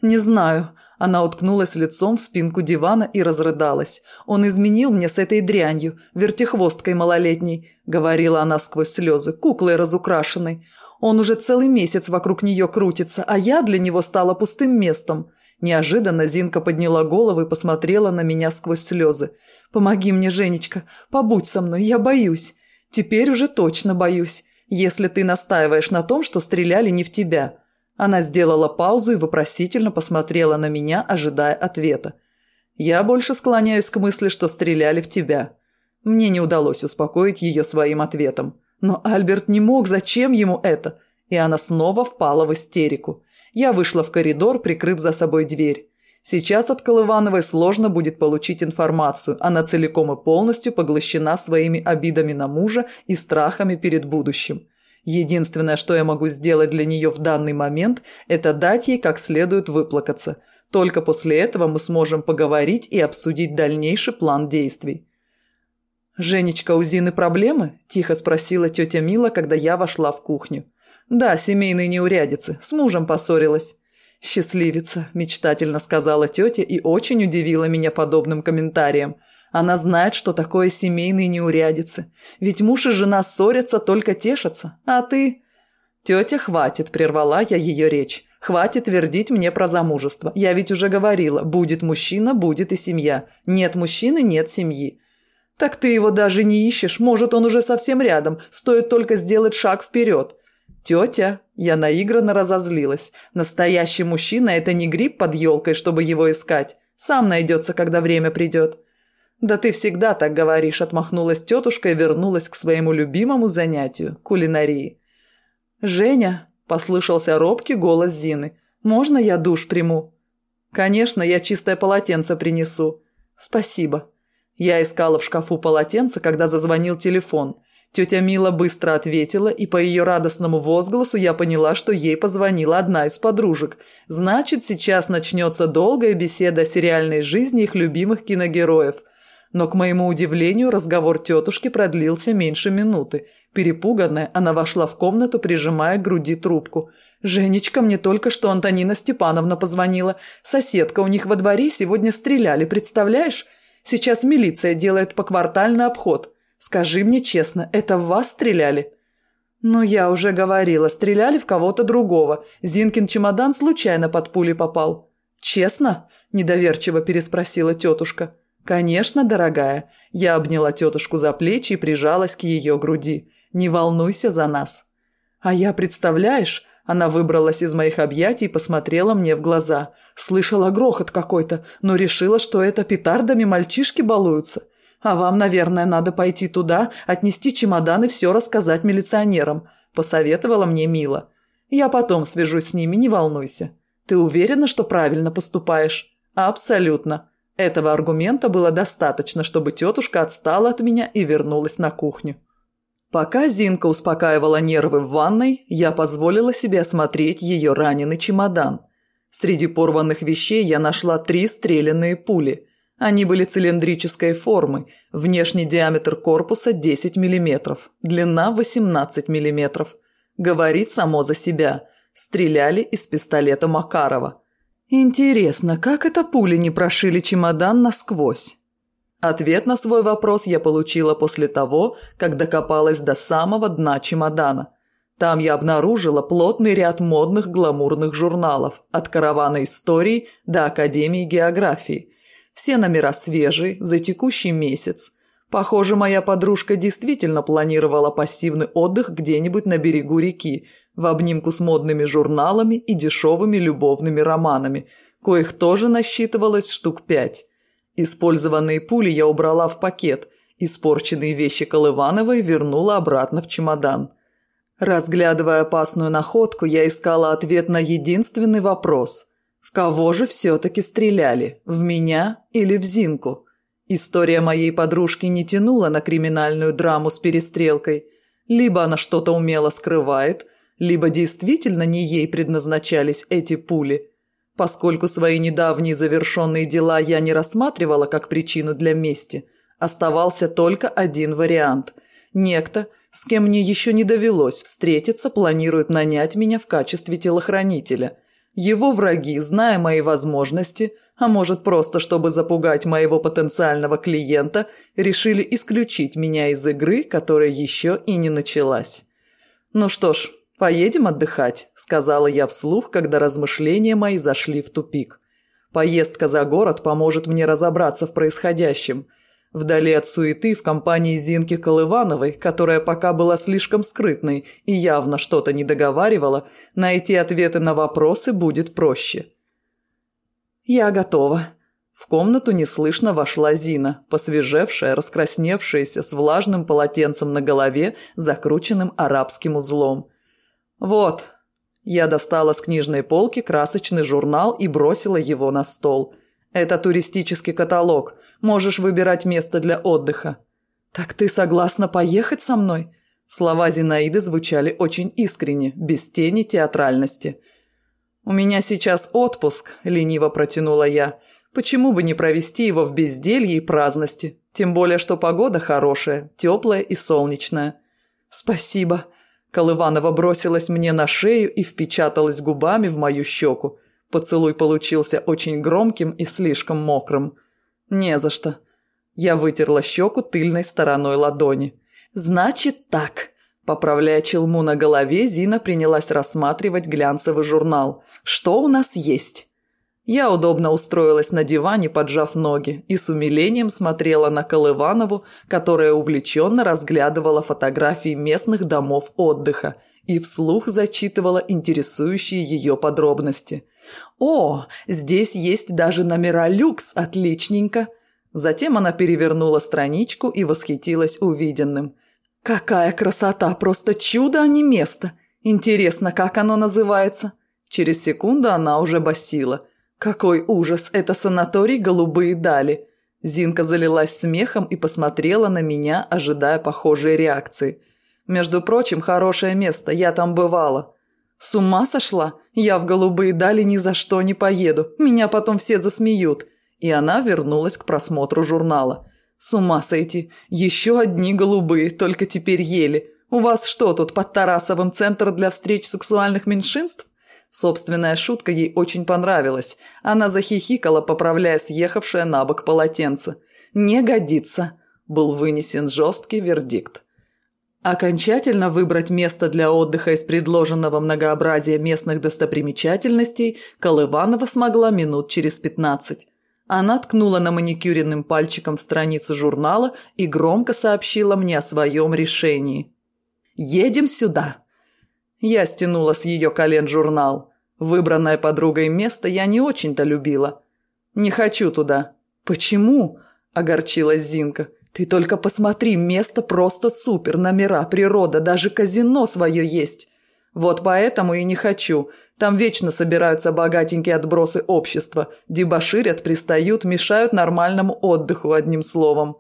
«Не знаю». Она уткнулась лицом в спинку дивана и разрыдалась. «Он изменил мне с этой дрянью, вертихвосткой малолетней», – говорила она сквозь слезы, куклой разукрашенной. «Он уже целый месяц вокруг нее крутится, а я для него стала пустым местом». Неожиданно Зинка подняла голову и посмотрела на меня сквозь слезы. «Помоги мне, Женечка, побудь со мной, я боюсь. Теперь уже точно боюсь, если ты настаиваешь на том, что стреляли не в тебя». Она сделала паузу и вопросительно посмотрела на меня, ожидая ответа. «Я больше склоняюсь к мысли, что стреляли в тебя». Мне не удалось успокоить ее своим ответом. Но Альберт не мог, зачем ему это? И она снова впала в истерику. Я вышла в коридор, прикрыв за собой дверь. Сейчас от Колывановой сложно будет получить информацию, она целиком и полностью поглощена своими обидами на мужа и страхами перед будущим. Единственное, что я могу сделать для нее в данный момент, это дать ей как следует выплакаться. Только после этого мы сможем поговорить и обсудить дальнейший план действий. «Женечка, у Зины проблемы?» – тихо спросила тетя Мила, когда я вошла в кухню. «Да, семейные неурядицы. С мужем поссорилась». «Счастливица», – мечтательно сказала тетя и очень удивила меня подобным комментарием. Она знает, что такое семейные неурядицы. Ведь муж и жена ссорятся, только тешатся. А ты...» «Тетя, хватит», – прервала я ее речь. «Хватит твердить мне про замужество. Я ведь уже говорила, будет мужчина, будет и семья. Нет мужчины – нет семьи. «Так ты его даже не ищешь, может, он уже совсем рядом, стоит только сделать шаг вперед. «Тетя!» Я наигранно разозлилась. «Настоящий мужчина – это не гриб под елкой, чтобы его искать. Сам найдется, когда время придет». «Да ты всегда так говоришь», – отмахнулась тетушка и вернулась к своему любимому занятию – кулинарии. «Женя!» – послышался робкий голос Зины. «Можно я душ приму?» «Конечно, я чистое полотенце принесу». «Спасибо». Я искала в шкафу полотенце, когда зазвонил телефон – Тетя Мила быстро ответила, и по ее радостному возгласу я поняла, что ей позвонила одна из подружек. Значит, сейчас начнется долгая беседа о сериальной жизни их любимых киногероев. Но, к моему удивлению, разговор тетушки продлился меньше минуты. Перепуганная, она вошла в комнату, прижимая к груди трубку. «Женечка, мне только что Антонина Степановна позвонила. Соседка у них во дворе сегодня стреляли, представляешь? Сейчас милиция делает поквартальный обход». Скажи мне честно, это в вас стреляли?» «Ну, я уже говорила, стреляли в кого-то другого. Зинкин чемодан случайно под пули попал». «Честно?» – недоверчиво переспросила тетушка. «Конечно, дорогая». Я обняла тетушку за плечи и прижалась к ее груди. «Не волнуйся за нас». «А я, представляешь...» Она выбралась из моих объятий и посмотрела мне в глаза. Слышала грохот какой-то, но решила, что это петардами мальчишки балуются. А вам, наверное, надо пойти туда, отнести чемодан и все рассказать милиционерам», – посоветовала мне Мила. «Я потом свяжусь с ними, не волнуйся. Ты уверена, что правильно поступаешь?» «Абсолютно». Этого аргумента было достаточно, чтобы тетушка отстала от меня и вернулась на кухню. Пока Зинка успокаивала нервы в ванной, я позволила себе осмотреть ее раненый чемодан. Среди порванных вещей я нашла три стрелянные пули – они были цилиндрической формы, внешний диаметр корпуса 10 мм, длина 18 мм. Говорит само за себя. Стреляли из пистолета Макарова. Интересно, как это пули не прошили чемодан насквозь? Ответ на свой вопрос я получила после того, как докопалась до самого дна чемодана. Там я обнаружила плотный ряд модных гламурных журналов, от каравана историй до Академии географии – Все номера свежие, за текущий месяц. Похоже, моя подружка действительно планировала пассивный отдых где-нибудь на берегу реки, в обнимку с модными журналами и дешевыми любовными романами, коих тоже насчитывалось штук пять. Использованные пули я убрала в пакет, испорченные вещи Колывановой вернула обратно в чемодан. Разглядывая опасную находку, я искала ответ на единственный вопрос. В кого же все-таки стреляли? В меня или в Зинку? История моей подружки не тянула на криминальную драму с перестрелкой. Либо она что-то умело скрывает, либо действительно не ей предназначались эти пули. Поскольку свои недавние завершенные дела я не рассматривала как причину для мести, оставался только один вариант. Некто, с кем мне еще не довелось встретиться, планирует нанять меня в качестве телохранителя. Его враги, зная мои возможности, а может просто чтобы запугать моего потенциального клиента, решили исключить меня из игры, которая еще и не началась. Ну что ж, «Поедем отдыхать», – сказала я вслух, когда размышления мои зашли в тупик. «Поездка за город поможет мне разобраться в происходящем. Вдали от суеты в компании Зинки Колывановой, которая пока была слишком скрытной и явно что-то не договаривала, найти ответы на вопросы будет проще». «Я готова», в комнату неслышно вошла Зина, посвежевшая, раскрасневшаяся, с влажным полотенцем на голове, закрученным арабским узлом. «Вот». Я достала с книжной полки красочный журнал и бросила его на стол. «Это туристический каталог. Можешь выбирать место для отдыха». «Так ты согласна поехать со мной?» Слова Зинаиды звучали очень искренне, без тени театральности. «У меня сейчас отпуск», – лениво протянула я. «Почему бы не провести его в безделье и праздности? Тем более, что погода хорошая, теплая и солнечная». «Спасибо», Колыванова бросилась мне на шею и впечаталась губами в мою щеку. Поцелуй получился очень громким и слишком мокрым. «Не за что». Я вытерла щеку тыльной стороной ладони. «Значит так». Поправляя челму на голове, Зина принялась рассматривать глянцевый журнал. «Что у нас есть?» Я удобно устроилась на диване, поджав ноги, и с умилением смотрела на Колыванову, которая увлеченно разглядывала фотографии местных домов отдыха и вслух зачитывала интересующие ее подробности. «О, здесь есть даже номера люкс, отличненько!» Затем она перевернула страничку и восхитилась увиденным. «Какая красота! Просто чудо, а не место! Интересно, как оно называется?» Через секунду она уже басила – «Какой ужас! Это санаторий «Голубые дали». Зинка залилась смехом и посмотрела на меня, ожидая похожей реакции. «Между прочим, хорошее место, я там бывала». «С ума сошла? Я в «Голубые дали» ни за что не поеду. Меня потом все засмеют». И она вернулась к просмотру журнала. «С ума сойти. Еще одни голубые, только теперь ели. У вас что тут, под Тарасовым центр для встреч сексуальных меньшинств?» Собственная шутка ей очень понравилась. Она захихикала, поправляя съехавшее на бок полотенце. «Не годится», – был вынесен жесткий вердикт. Окончательно выбрать место для отдыха из предложенного многообразия местных достопримечательностей Колыванова смогла минут через пятнадцать. Она ткнула на маникюренным пальчиком страницу журнала и громко сообщила мне о своем решении. «Едем сюда!» Я стянула с ее колен журнал. Выбранное подругой место я не очень-то любила. «Не хочу туда». «Почему?» – огорчилась Зинка. «Ты только посмотри, место просто супер, номера, природа, даже казино свое есть». «Вот поэтому и не хочу. Там вечно собираются богатенькие отбросы общества, дебоширят, пристают, мешают нормальному отдыху, одним словом».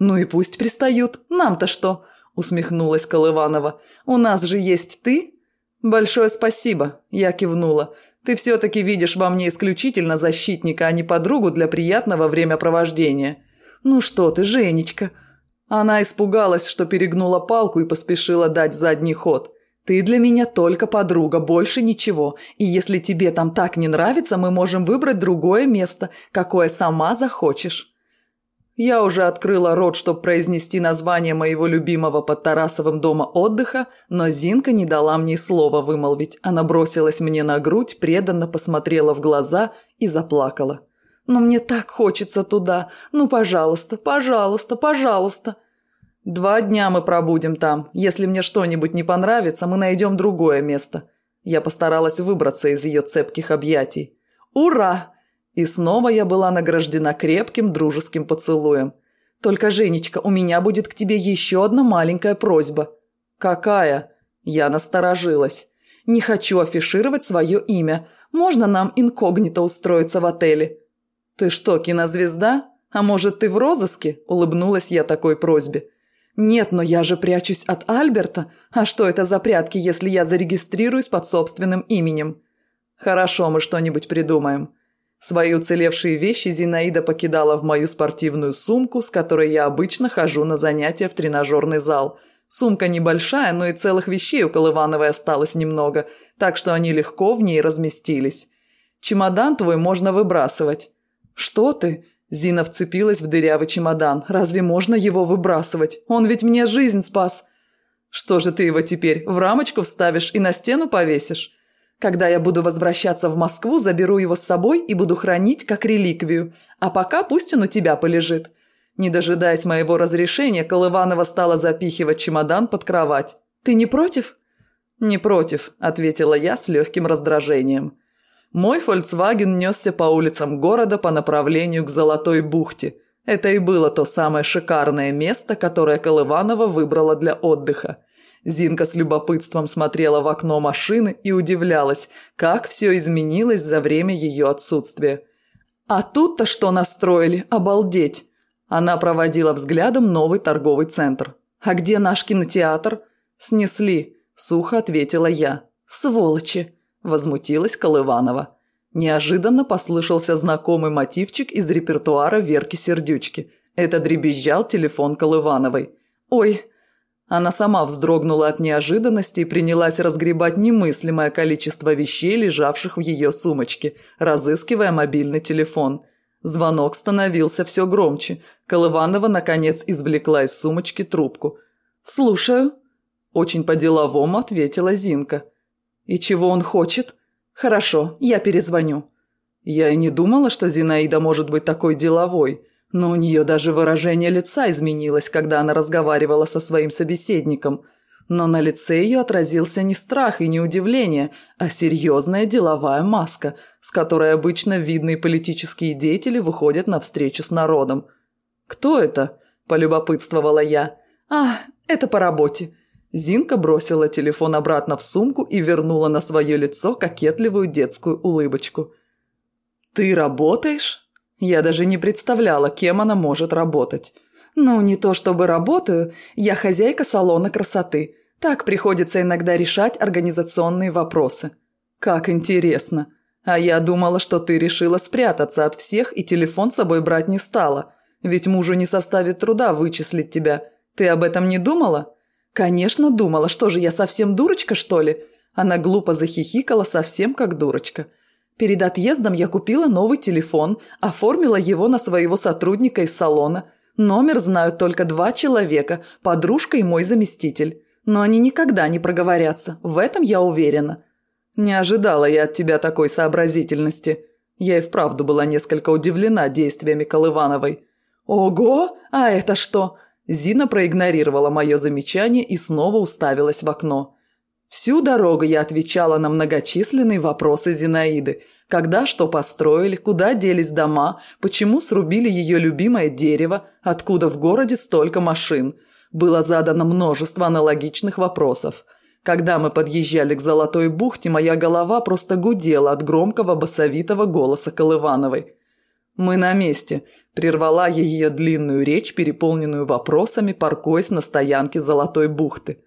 «Ну и пусть пристают. Нам-то что?» – усмехнулась Колыванова. «У нас же есть ты, «Большое спасибо», – я кивнула. «Ты все-таки видишь во мне исключительно защитника, а не подругу для приятного времяпровождения». «Ну что ты, Женечка?» Она испугалась, что перегнула палку и поспешила дать задний ход. «Ты для меня только подруга, больше ничего. И если тебе там так не нравится, мы можем выбрать другое место, какое сама захочешь». Я уже открыла рот, чтобы произнести название моего любимого под Тарасовым дома отдыха, но Зинка не дала мне слова вымолвить. Она бросилась мне на грудь, преданно посмотрела в глаза и заплакала. Но мне так хочется туда. Ну, пожалуйста, пожалуйста, пожалуйста. Два дня мы пробудем там. Если мне что-нибудь не понравится, мы найдем другое место. Я постаралась выбраться из ее цепких объятий. Ура! И снова я была награждена крепким дружеским поцелуем. Только, Женечка, у меня будет к тебе еще одна маленькая просьба. Какая? Я насторожилась. Не хочу афишировать свое имя. Можно нам инкогнито устроиться в отеле? Ты что, кинозвезда? А может, ты в розыске? Улыбнулась я такой просьбе. Нет, но я же прячусь от Альберта. А что это за прятки, если я зарегистрируюсь под собственным именем? Хорошо, мы что-нибудь придумаем. Свои уцелевшие вещи Зинаида покидала в мою спортивную сумку, с которой я обычно хожу на занятия в тренажерный зал. Сумка небольшая, но и целых вещей у Колывановой осталось немного, так что они легко в ней разместились. «Чемодан твой можно выбрасывать». «Что ты?» Зина вцепилась в дырявый чемодан. «Разве можно его выбрасывать? Он ведь мне жизнь спас!» «Что же ты его теперь в рамочку вставишь и на стену повесишь?» Когда я буду возвращаться в Москву, заберу его с собой и буду хранить как реликвию. А пока пусть он у тебя полежит». Не дожидаясь моего разрешения, Колыванова стала запихивать чемодан под кровать. «Ты не против?» «Не против», – ответила я с легким раздражением. Мой «Фольксваген» несся по улицам города по направлению к Золотой бухте. Это и было то самое шикарное место, которое Колыванова выбрала для отдыха. Зинка с любопытством смотрела в окно машины и удивлялась, как все изменилось за время ее отсутствия. «А тут-то что настроили? Обалдеть!» Она проводила взглядом новый торговый центр. «А где наш кинотеатр?» «Снесли», – сухо ответила я. «Сволочи!» – возмутилась Колыванова. Неожиданно послышался знакомый мотивчик из репертуара Верки Сердючки. Это дребезжал телефон Колывановой. «Ой, она сама вздрогнула от неожиданности и принялась разгребать немыслимое количество вещей, лежавших в ее сумочке, разыскивая мобильный телефон. Звонок становился все громче. Колыванова, наконец, извлекла из сумочки трубку. «Слушаю», – очень по-деловому ответила Зинка. «И чего он хочет?» «Хорошо, я перезвоню». Я и не думала, что Зинаида может быть такой деловой – но у нее даже выражение лица изменилось, когда она разговаривала со своим собеседником. Но на лице ее отразился не страх и не удивление, а серьезная деловая маска, с которой обычно видные политические деятели выходят на встречу с народом. «Кто это?» – полюбопытствовала я. «А, это по работе». Зинка бросила телефон обратно в сумку и вернула на свое лицо кокетливую детскую улыбочку. «Ты работаешь?» Я даже не представляла, кем она может работать. Ну, не то чтобы работаю, я хозяйка салона красоты. Так приходится иногда решать организационные вопросы. Как интересно. А я думала, что ты решила спрятаться от всех и телефон с собой брать не стала. Ведь мужу не составит труда вычислить тебя. Ты об этом не думала? Конечно, думала. Что же, я совсем дурочка, что ли? Она глупо захихикала, совсем как дурочка. Перед отъездом я купила новый телефон, оформила его на своего сотрудника из салона. Номер знают только два человека – подружка и мой заместитель. Но они никогда не проговорятся, в этом я уверена. Не ожидала я от тебя такой сообразительности. Я и вправду была несколько удивлена действиями Колывановой. «Ого! А это что?» Зина проигнорировала мое замечание и снова уставилась в окно. Всю дорогу я отвечала на многочисленные вопросы Зинаиды. Когда что построили, куда делись дома, почему срубили ее любимое дерево, откуда в городе столько машин. Было задано множество аналогичных вопросов. Когда мы подъезжали к Золотой бухте, моя голова просто гудела от громкого басовитого голоса Колывановой. «Мы на месте», – прервала я ее длинную речь, переполненную вопросами, паркуясь на стоянке Золотой бухты.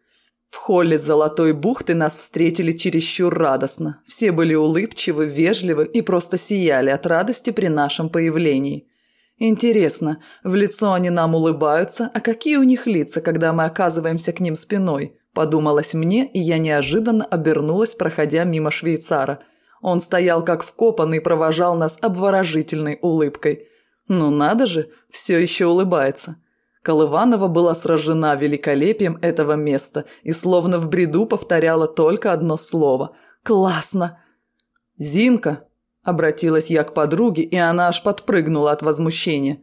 В холле Золотой бухты нас встретили чересчур радостно. Все были улыбчивы, вежливы и просто сияли от радости при нашем появлении. Интересно, в лицо они нам улыбаются, а какие у них лица, когда мы оказываемся к ним спиной? Подумалось мне, и я неожиданно обернулась, проходя мимо швейцара. Он стоял как вкопанный и провожал нас обворожительной улыбкой. Ну надо же, все еще улыбается. Колыванова была сражена великолепием этого места и словно в бреду повторяла только одно слово «Классно!». «Зинка!» Обратилась я к подруге, и она аж подпрыгнула от возмущения.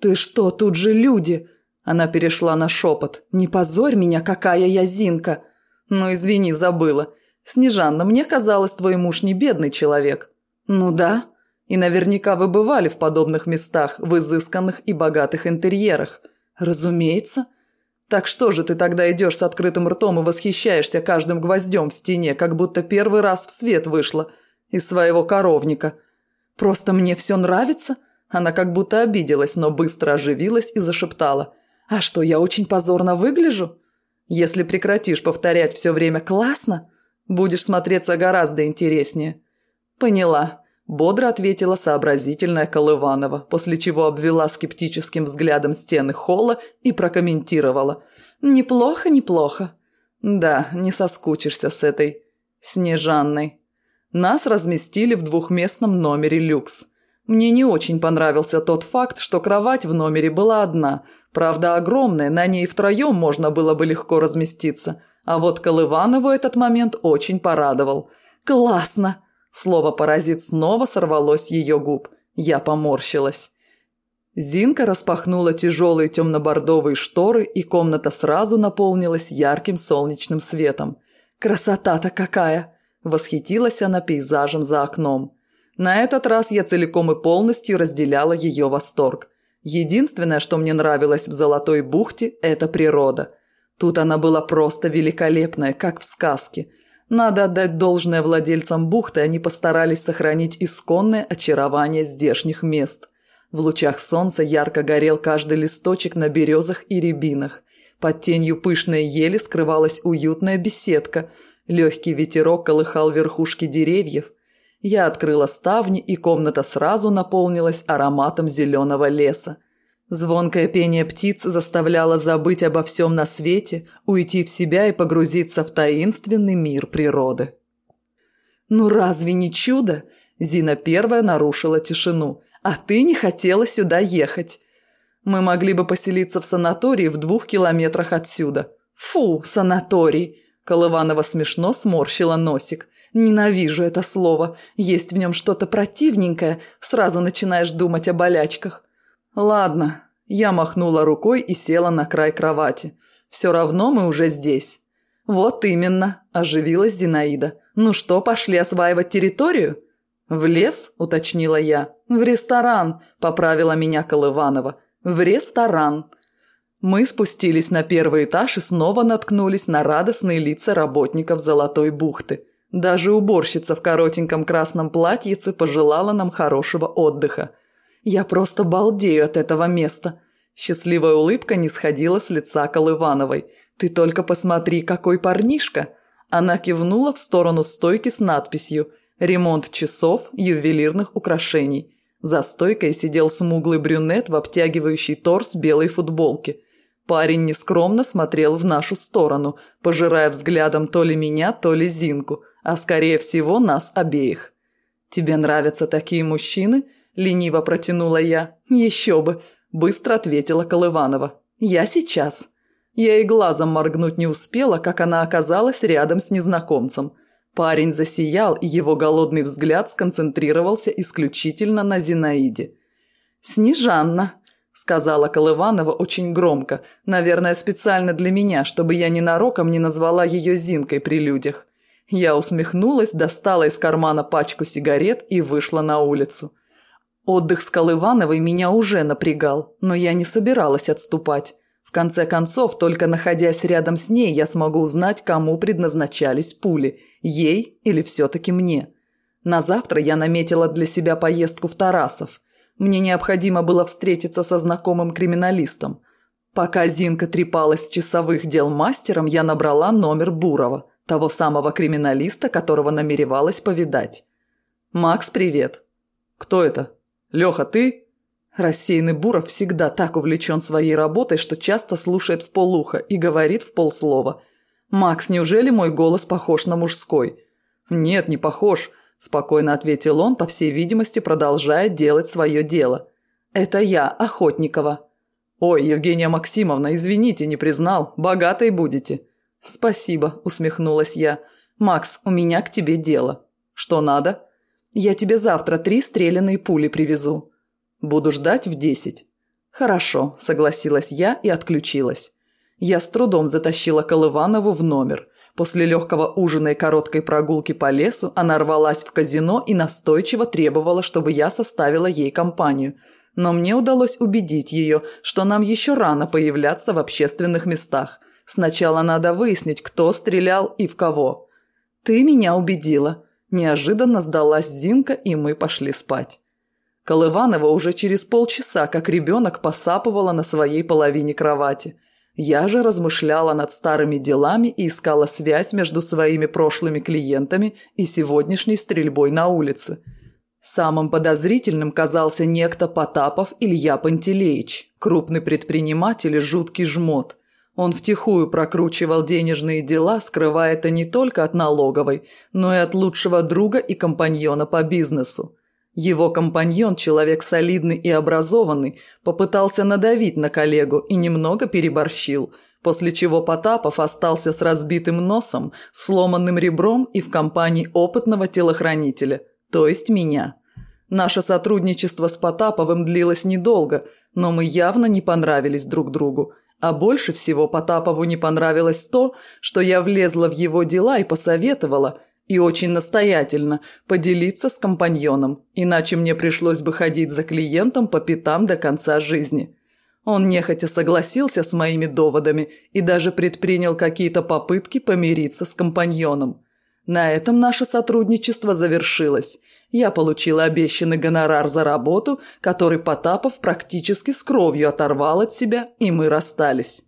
«Ты что, тут же люди!» Она перешла на шепот. «Не позорь меня, какая я Зинка!» «Ну, извини, забыла. Снежанна, мне казалось, твой муж не бедный человек». «Ну да. И наверняка вы бывали в подобных местах, в изысканных и богатых интерьерах». «Разумеется. Так что же ты тогда идешь с открытым ртом и восхищаешься каждым гвоздем в стене, как будто первый раз в свет вышла из своего коровника? Просто мне все нравится?» Она как будто обиделась, но быстро оживилась и зашептала. «А что, я очень позорно выгляжу? Если прекратишь повторять все время «классно», будешь смотреться гораздо интереснее». «Поняла», – бодро ответила сообразительная Колыванова, после чего обвела скептическим взглядом стены холла и прокомментировала. «Неплохо, неплохо». «Да, не соскучишься с этой Снежанной». Нас разместили в двухместном номере люкс – мне не очень понравился тот факт, что кровать в номере была одна, правда огромная, на ней втроем можно было бы легко разместиться. А вот Колыванову этот момент очень порадовал. «Классно!» Слово «паразит» снова сорвалось с ее губ. Я поморщилась. Зинка распахнула тяжелые темно-бордовые шторы, и комната сразу наполнилась ярким солнечным светом. «Красота-то какая!» – восхитилась она пейзажем за окном. На этот раз я целиком и полностью разделяла ее восторг. Единственное, что мне нравилось в Золотой бухте – это природа. Тут она была просто великолепная, как в сказке. Надо отдать должное владельцам бухты, они постарались сохранить исконное очарование здешних мест. В лучах солнца ярко горел каждый листочек на березах и рябинах. Под тенью пышной ели скрывалась уютная беседка. Легкий ветерок колыхал верхушки деревьев – я открыла ставни, и комната сразу наполнилась ароматом зеленого леса. Звонкое пение птиц заставляло забыть обо всем на свете, уйти в себя и погрузиться в таинственный мир природы. «Ну разве не чудо?» Зина первая нарушила тишину. «А ты не хотела сюда ехать. Мы могли бы поселиться в санатории в двух километрах отсюда». «Фу, санаторий!» Колыванова смешно сморщила носик. Ненавижу это слово. Есть в нем что-то противненькое. Сразу начинаешь думать о болячках. Ладно. Я махнула рукой и села на край кровати. Все равно мы уже здесь. Вот именно, оживилась Зинаида. Ну что, пошли осваивать территорию? В лес, уточнила я. В ресторан, поправила меня Колыванова. В ресторан. Мы спустились на первый этаж и снова наткнулись на радостные лица работников Золотой бухты. Даже уборщица в коротеньком красном платьице пожелала нам хорошего отдыха. Я просто балдею от этого места. Счастливая улыбка не сходила с лица Колывановой. «Ты только посмотри, какой парнишка!» Она кивнула в сторону стойки с надписью «Ремонт часов, ювелирных украшений». За стойкой сидел смуглый брюнет в обтягивающий торс белой футболке. Парень нескромно смотрел в нашу сторону, пожирая взглядом то ли меня, то ли Зинку – а скорее всего нас обеих. «Тебе нравятся такие мужчины?» – лениво протянула я. «Еще бы!» – быстро ответила Колыванова. «Я сейчас». Я и глазом моргнуть не успела, как она оказалась рядом с незнакомцем. Парень засиял, и его голодный взгляд сконцентрировался исключительно на Зинаиде. «Снежанна», – сказала Колыванова очень громко, наверное, специально для меня, чтобы я ненароком не назвала ее Зинкой при людях. Я усмехнулась, достала из кармана пачку сигарет и вышла на улицу. Отдых с Колывановой меня уже напрягал, но я не собиралась отступать. В конце концов, только находясь рядом с ней, я смогу узнать, кому предназначались пули – ей или все-таки мне. На завтра я наметила для себя поездку в Тарасов. Мне необходимо было встретиться со знакомым криминалистом. Пока Зинка трепалась часовых дел мастером, я набрала номер Бурова – того самого криминалиста, которого намеревалась повидать. «Макс, привет!» «Кто это? Леха, ты?» Рассеянный Буров всегда так увлечен своей работой, что часто слушает в полуха и говорит в полслова. «Макс, неужели мой голос похож на мужской?» «Нет, не похож», – спокойно ответил он, по всей видимости, продолжая делать свое дело. «Это я, Охотникова». «Ой, Евгения Максимовна, извините, не признал. Богатой будете». «Спасибо», – усмехнулась я. «Макс, у меня к тебе дело». «Что надо?» Я тебе завтра три стреляные пули привезу. Буду ждать в десять. Хорошо, согласилась я и отключилась. Я с трудом затащила Колыванову в номер. После легкого ужина и короткой прогулки по лесу она рвалась в казино и настойчиво требовала, чтобы я составила ей компанию – но мне удалось убедить ее, что нам еще рано появляться в общественных местах. Сначала надо выяснить, кто стрелял и в кого. «Ты меня убедила». Неожиданно сдалась Зинка, и мы пошли спать. Колыванова уже через полчаса, как ребенок, посапывала на своей половине кровати. Я же размышляла над старыми делами и искала связь между своими прошлыми клиентами и сегодняшней стрельбой на улице – Самым подозрительным казался некто Потапов Илья Пантелеич, крупный предприниматель и жуткий жмот. Он втихую прокручивал денежные дела, скрывая это не только от налоговой, но и от лучшего друга и компаньона по бизнесу. Его компаньон, человек солидный и образованный, попытался надавить на коллегу и немного переборщил, после чего Потапов остался с разбитым носом, сломанным ребром и в компании опытного телохранителя – то есть меня. Наше сотрудничество с Потаповым длилось недолго, но мы явно не понравились друг другу. А больше всего Потапову не понравилось то, что я влезла в его дела и посоветовала, и очень настоятельно, поделиться с компаньоном, иначе мне пришлось бы ходить за клиентом по пятам до конца жизни. Он нехотя согласился с моими доводами и даже предпринял какие-то попытки помириться с компаньоном. На этом наше сотрудничество завершилось. Я получила обещанный гонорар за работу, который Потапов практически с кровью оторвал от себя, и мы расстались.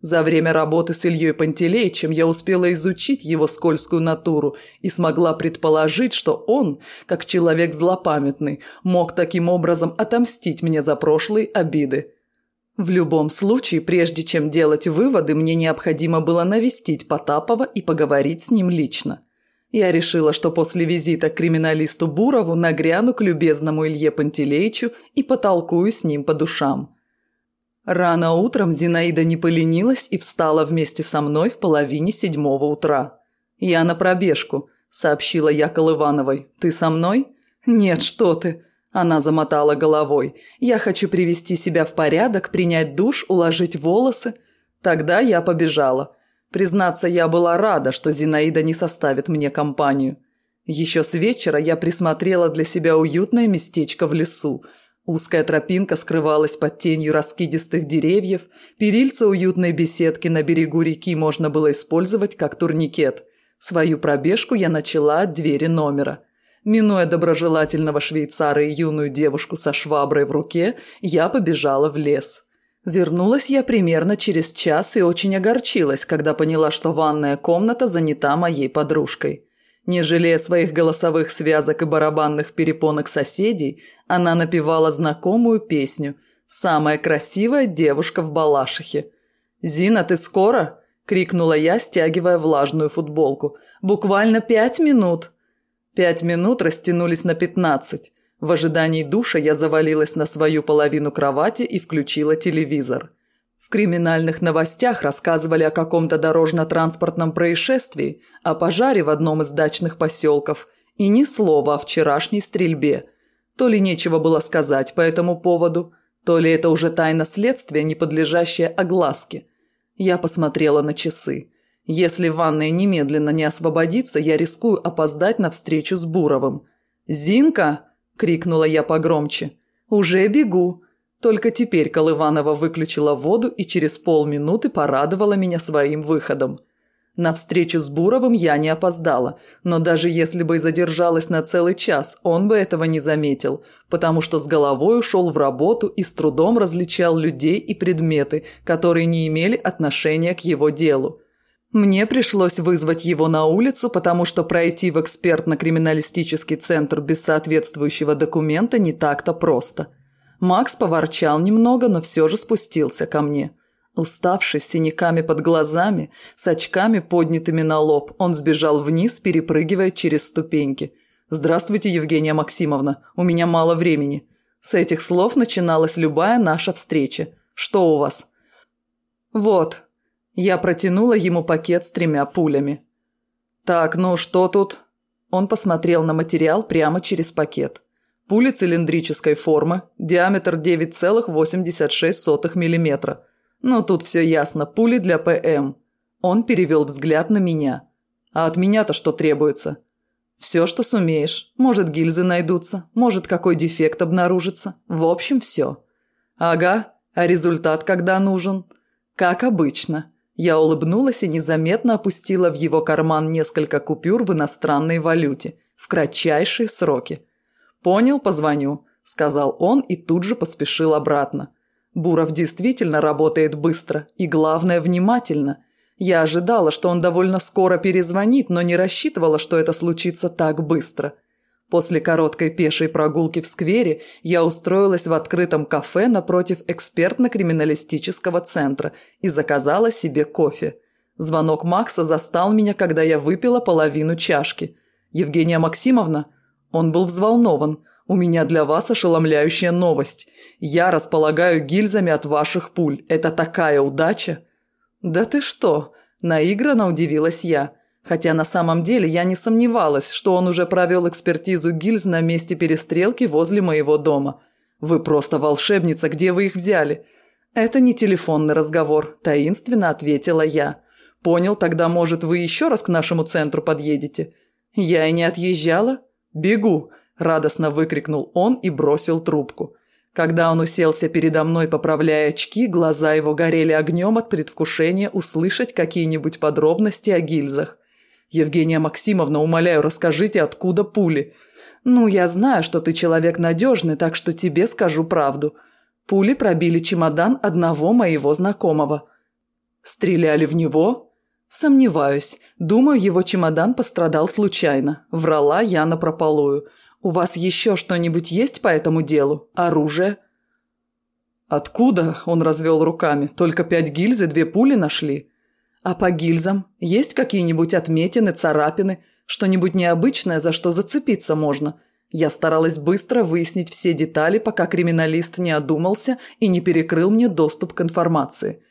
За время работы с Ильей Пантелеичем я успела изучить его скользкую натуру и смогла предположить, что он, как человек злопамятный, мог таким образом отомстить мне за прошлые обиды. В любом случае, прежде чем делать выводы, мне необходимо было навестить Потапова и поговорить с ним лично. Я решила, что после визита к криминалисту Бурову нагряну к любезному Илье Пантелеичу и потолкую с ним по душам. Рано утром Зинаида не поленилась и встала вместе со мной в половине седьмого утра. «Я на пробежку», – сообщила я Колывановой. «Ты со мной?» «Нет, что ты!» Она замотала головой. «Я хочу привести себя в порядок, принять душ, уложить волосы». Тогда я побежала. Признаться, я была рада, что Зинаида не составит мне компанию. Еще с вечера я присмотрела для себя уютное местечко в лесу. Узкая тропинка скрывалась под тенью раскидистых деревьев, перильца уютной беседки на берегу реки можно было использовать как турникет. Свою пробежку я начала от двери номера. Минуя доброжелательного швейцара и юную девушку со шваброй в руке, я побежала в лес. Вернулась я примерно через час и очень огорчилась, когда поняла, что ванная комната занята моей подружкой. Не жалея своих голосовых связок и барабанных перепонок соседей, она напевала знакомую песню «Самая красивая девушка в Балашихе». «Зина, ты скоро?» – крикнула я, стягивая влажную футболку. «Буквально пять минут». Пять минут растянулись на пятнадцать. В ожидании душа я завалилась на свою половину кровати и включила телевизор. В криминальных новостях рассказывали о каком-то дорожно-транспортном происшествии, о пожаре в одном из дачных поселков и ни слова о вчерашней стрельбе. То ли нечего было сказать по этому поводу, то ли это уже тайна следствия, не подлежащая огласке. Я посмотрела на часы. Если ванная немедленно не освободится, я рискую опоздать на встречу с Буровым. «Зинка!» Крикнула я погромче. «Уже бегу!» Только теперь Колыванова выключила воду и через полминуты порадовала меня своим выходом. На встречу с Буровым я не опоздала, но даже если бы и задержалась на целый час, он бы этого не заметил, потому что с головой ушел в работу и с трудом различал людей и предметы, которые не имели отношения к его делу. Мне пришлось вызвать его на улицу, потому что пройти в экспертно-криминалистический центр без соответствующего документа не так-то просто. Макс поворчал немного, но все же спустился ко мне. Уставший, с синяками под глазами, с очками, поднятыми на лоб, он сбежал вниз, перепрыгивая через ступеньки. «Здравствуйте, Евгения Максимовна, у меня мало времени». С этих слов начиналась любая наша встреча. «Что у вас?» «Вот», я протянула ему пакет с тремя пулями. «Так, ну что тут?» Он посмотрел на материал прямо через пакет. Пули цилиндрической формы, диаметр 9,86 мм. Но тут все ясно, пули для ПМ. Он перевел взгляд на меня. А от меня-то что требуется? Все, что сумеешь. Может, гильзы найдутся, может, какой дефект обнаружится. В общем, все. Ага, а результат когда нужен? Как обычно. Я улыбнулась и незаметно опустила в его карман несколько купюр в иностранной валюте в кратчайшие сроки. «Понял, позвоню», – сказал он и тут же поспешил обратно. Буров действительно работает быстро и, главное, внимательно. Я ожидала, что он довольно скоро перезвонит, но не рассчитывала, что это случится так быстро – После короткой пешей прогулки в сквере я устроилась в открытом кафе напротив экспертно-криминалистического центра и заказала себе кофе. Звонок Макса застал меня, когда я выпила половину чашки. «Евгения Максимовна?» Он был взволнован. «У меня для вас ошеломляющая новость. Я располагаю гильзами от ваших пуль. Это такая удача!» «Да ты что?» – наигранно удивилась я. Хотя на самом деле я не сомневалась, что он уже провел экспертизу гильз на месте перестрелки возле моего дома. «Вы просто волшебница, где вы их взяли?» «Это не телефонный разговор», – таинственно ответила я. «Понял, тогда, может, вы еще раз к нашему центру подъедете?» «Я и не отъезжала». «Бегу», – радостно выкрикнул он и бросил трубку. Когда он уселся передо мной, поправляя очки, глаза его горели огнем от предвкушения услышать какие-нибудь подробности о гильзах. «Евгения Максимовна, умоляю, расскажите, откуда пули?» «Ну, я знаю, что ты человек надежный, так что тебе скажу правду. Пули пробили чемодан одного моего знакомого». «Стреляли в него?» «Сомневаюсь. Думаю, его чемодан пострадал случайно. Врала я напропалую. У вас еще что-нибудь есть по этому делу? Оружие?» «Откуда?» – он развел руками. «Только пять гильз и две пули нашли». А по гильзам есть какие-нибудь отметины, царапины, что-нибудь необычное, за что зацепиться можно? Я старалась быстро выяснить все детали, пока криминалист не одумался и не перекрыл мне доступ к информации.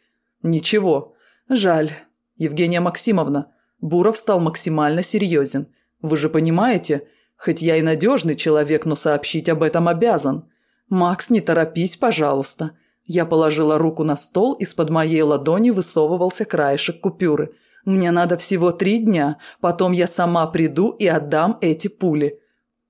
Ничего. Жаль. Евгения Максимовна, Буров стал максимально серьезен. Вы же понимаете, хоть я и надежный человек, но сообщить об этом обязан. Макс, не торопись, пожалуйста. Я положила руку на стол, из-под моей ладони высовывался краешек купюры. Мне надо всего три дня, потом я сама приду и отдам эти пули.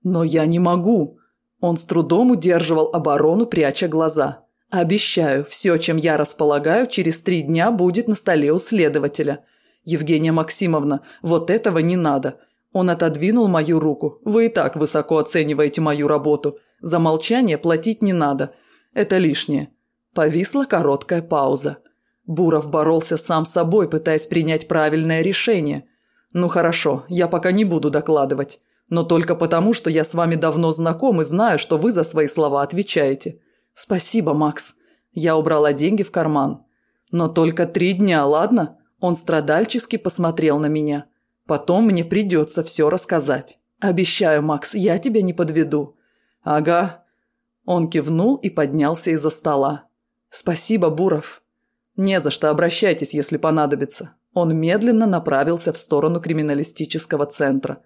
Но я не могу. Он с трудом удерживал оборону, пряча глаза. Обещаю, все, чем я располагаю, через три дня будет на столе у следователя. Евгения Максимовна, вот этого не надо. Он отодвинул мою руку. Вы и так высоко оцениваете мою работу. За молчание платить не надо. Это лишнее. Повисла короткая пауза. Буров боролся сам с собой, пытаясь принять правильное решение. «Ну хорошо, я пока не буду докладывать. Но только потому, что я с вами давно знаком и знаю, что вы за свои слова отвечаете. Спасибо, Макс». Я убрала деньги в карман. «Но только три дня, ладно?» Он страдальчески посмотрел на меня. «Потом мне придется все рассказать. Обещаю, Макс, я тебя не подведу». «Ага». Он кивнул и поднялся из-за стола. «Спасибо, Буров». «Не за что, обращайтесь, если понадобится». Он медленно направился в сторону криминалистического центра.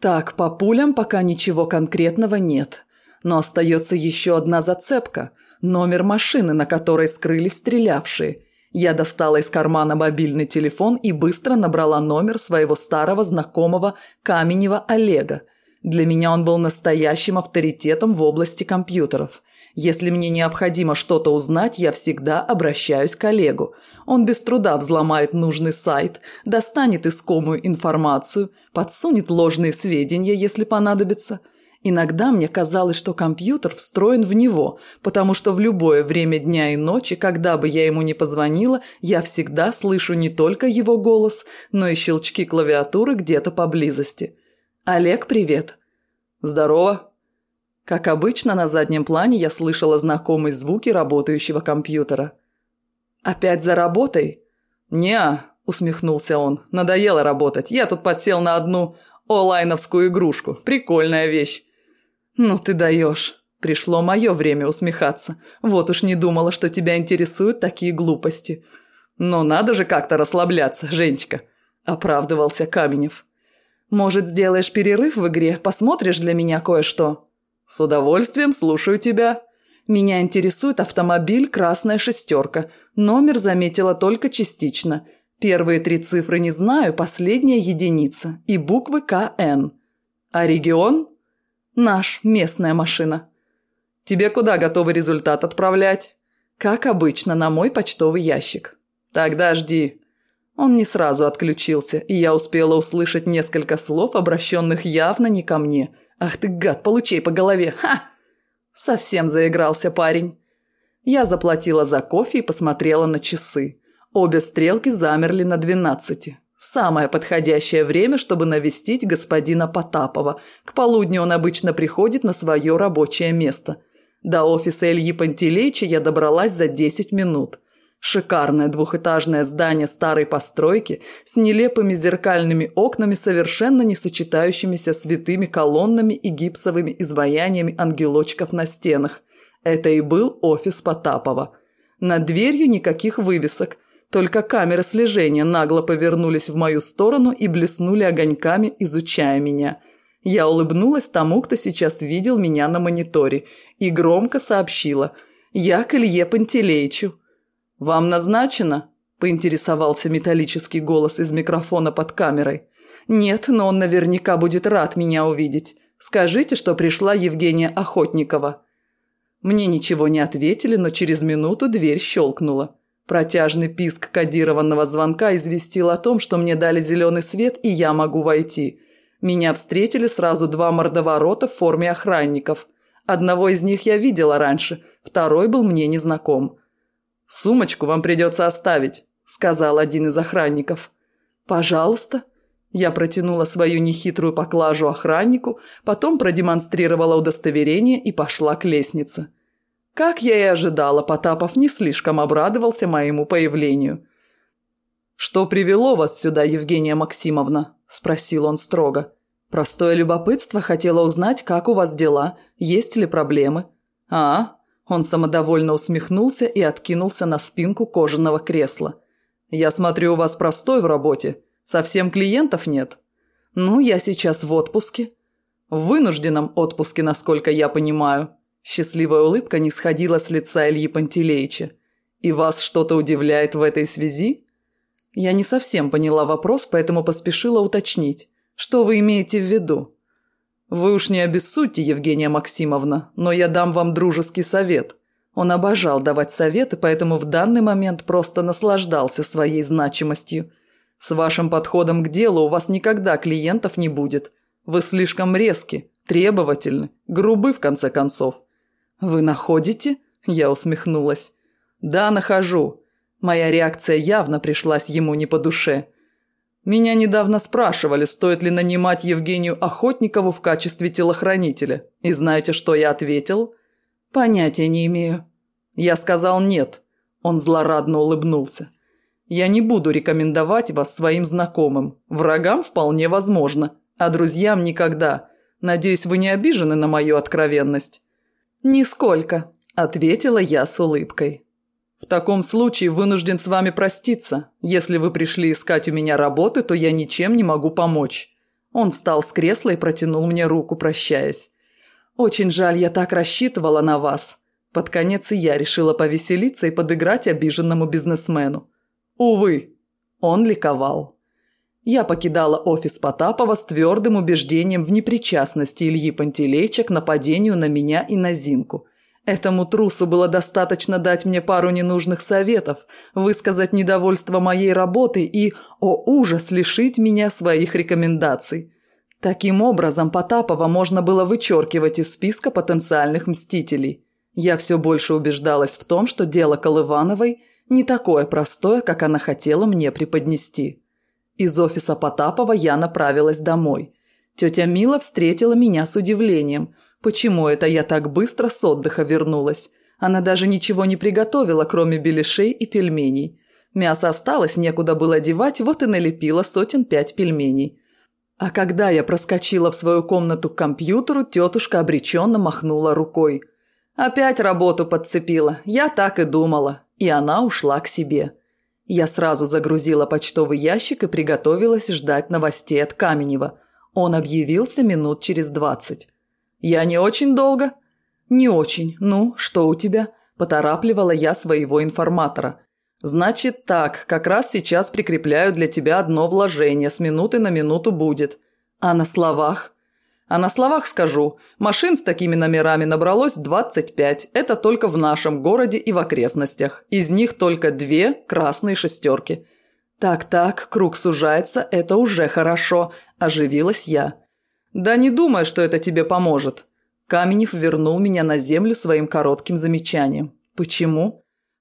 «Так, по пулям пока ничего конкретного нет. Но остается еще одна зацепка – номер машины, на которой скрылись стрелявшие. Я достала из кармана мобильный телефон и быстро набрала номер своего старого знакомого Каменева Олега. Для меня он был настоящим авторитетом в области компьютеров. Если мне необходимо что-то узнать, я всегда обращаюсь к коллегу. Он без труда взломает нужный сайт, достанет искомую информацию, подсунет ложные сведения, если понадобится. Иногда мне казалось, что компьютер встроен в него, потому что в любое время дня и ночи, когда бы я ему не позвонила, я всегда слышу не только его голос, но и щелчки клавиатуры где-то поблизости. «Олег, привет!» «Здорово!» Как обычно, на заднем плане я слышала знакомые звуки работающего компьютера. «Опять за работой?» «Не-а», усмехнулся он. «Надоело работать. Я тут подсел на одну онлайновскую игрушку. Прикольная вещь». «Ну ты даешь». Пришло мое время усмехаться. Вот уж не думала, что тебя интересуют такие глупости. «Но надо же как-то расслабляться, Женечка», – оправдывался Каменев. Может, сделаешь перерыв в игре, посмотришь для меня кое-что?» «С удовольствием слушаю тебя». «Меня интересует автомобиль «Красная шестерка». Номер заметила только частично. Первые три цифры не знаю, последняя единица. И буквы КН. А регион?» «Наш, местная машина». «Тебе куда готовый результат отправлять?» «Как обычно, на мой почтовый ящик». «Тогда жди». Он не сразу отключился, и я успела услышать несколько слов, обращенных явно не ко мне. «Ах ты, гад, получай по голове! Ха!» Совсем заигрался парень. Я заплатила за кофе и посмотрела на часы. Обе стрелки замерли на двенадцати. Самое подходящее время, чтобы навестить господина Потапова. К полудню он обычно приходит на свое рабочее место. До офиса Ильи Пантелеича я добралась за десять минут – Шикарное двухэтажное здание старой постройки с нелепыми зеркальными окнами, совершенно не сочетающимися с витыми колоннами и гипсовыми изваяниями ангелочков на стенах. Это и был офис Потапова. Над дверью никаких вывесок, только камеры слежения нагло повернулись в мою сторону и блеснули огоньками, изучая меня. Я улыбнулась тому, кто сейчас видел меня на мониторе, и громко сообщила «Я к Илье Пантелеичу». «Вам назначено?» – поинтересовался металлический голос из микрофона под камерой. «Нет, но он наверняка будет рад меня увидеть. Скажите, что пришла Евгения Охотникова». Мне ничего не ответили, но через минуту дверь щелкнула. Протяжный писк кодированного звонка известил о том, что мне дали зеленый свет и я могу войти. Меня встретили сразу два мордоворота в форме охранников. Одного из них я видела раньше, второй был мне незнаком. «Сумочку вам придется оставить», – сказал один из охранников. «Пожалуйста». Я протянула свою нехитрую поклажу охраннику, потом продемонстрировала удостоверение и пошла к лестнице. Как я и ожидала, Потапов не слишком обрадовался моему появлению. «Что привело вас сюда, Евгения Максимовна?» – спросил он строго. «Простое любопытство хотела узнать, как у вас дела, есть ли проблемы». «А, он самодовольно усмехнулся и откинулся на спинку кожаного кресла. «Я смотрю, у вас простой в работе. Совсем клиентов нет?» «Ну, я сейчас в отпуске». «В вынужденном отпуске, насколько я понимаю». Счастливая улыбка не сходила с лица Ильи Пантелеича. «И вас что-то удивляет в этой связи?» Я не совсем поняла вопрос, поэтому поспешила уточнить. «Что вы имеете в виду?» «Вы уж не обессудьте, Евгения Максимовна, но я дам вам дружеский совет». Он обожал давать советы, поэтому в данный момент просто наслаждался своей значимостью. «С вашим подходом к делу у вас никогда клиентов не будет. Вы слишком резки, требовательны, грубы в конце концов». «Вы находите?» – я усмехнулась. «Да, нахожу». Моя реакция явно пришлась ему не по душе – меня недавно спрашивали, стоит ли нанимать Евгению Охотникову в качестве телохранителя. И знаете, что я ответил? Понятия не имею. Я сказал нет. Он злорадно улыбнулся. Я не буду рекомендовать вас своим знакомым. Врагам вполне возможно, а друзьям никогда. Надеюсь, вы не обижены на мою откровенность. Нисколько, ответила я с улыбкой. В таком случае вынужден с вами проститься. Если вы пришли искать у меня работы, то я ничем не могу помочь». Он встал с кресла и протянул мне руку, прощаясь. «Очень жаль, я так рассчитывала на вас». Под конец и я решила повеселиться и подыграть обиженному бизнесмену. Увы, он ликовал. Я покидала офис Потапова с твердым убеждением в непричастности Ильи Пантелейча к нападению на меня и на Зинку – Этому трусу было достаточно дать мне пару ненужных советов, высказать недовольство моей работой и, о ужас, лишить меня своих рекомендаций. Таким образом, Потапова можно было вычеркивать из списка потенциальных мстителей. Я все больше убеждалась в том, что дело Колывановой не такое простое, как она хотела мне преподнести. Из офиса Потапова я направилась домой. Тетя Мила встретила меня с удивлением – Почему это я так быстро с отдыха вернулась? Она даже ничего не приготовила, кроме беляшей и пельменей. Мясо осталось, некуда было девать, вот и налепила сотен пять пельменей. А когда я проскочила в свою комнату к компьютеру, тетушка обреченно махнула рукой. Опять работу подцепила, я так и думала. И она ушла к себе. Я сразу загрузила почтовый ящик и приготовилась ждать новостей от Каменева – Он объявился минут через двадцать. «Я не очень долго?» «Не очень. Ну, что у тебя?» – поторапливала я своего информатора. «Значит так, как раз сейчас прикрепляю для тебя одно вложение, с минуты на минуту будет. А на словах?» А на словах скажу, машин с такими номерами набралось 25. Это только в нашем городе и в окрестностях. Из них только две красные шестерки. Так-так, круг сужается, это уже хорошо, оживилась я. Да не думай, что это тебе поможет. Каменев вернул меня на землю своим коротким замечанием. Почему?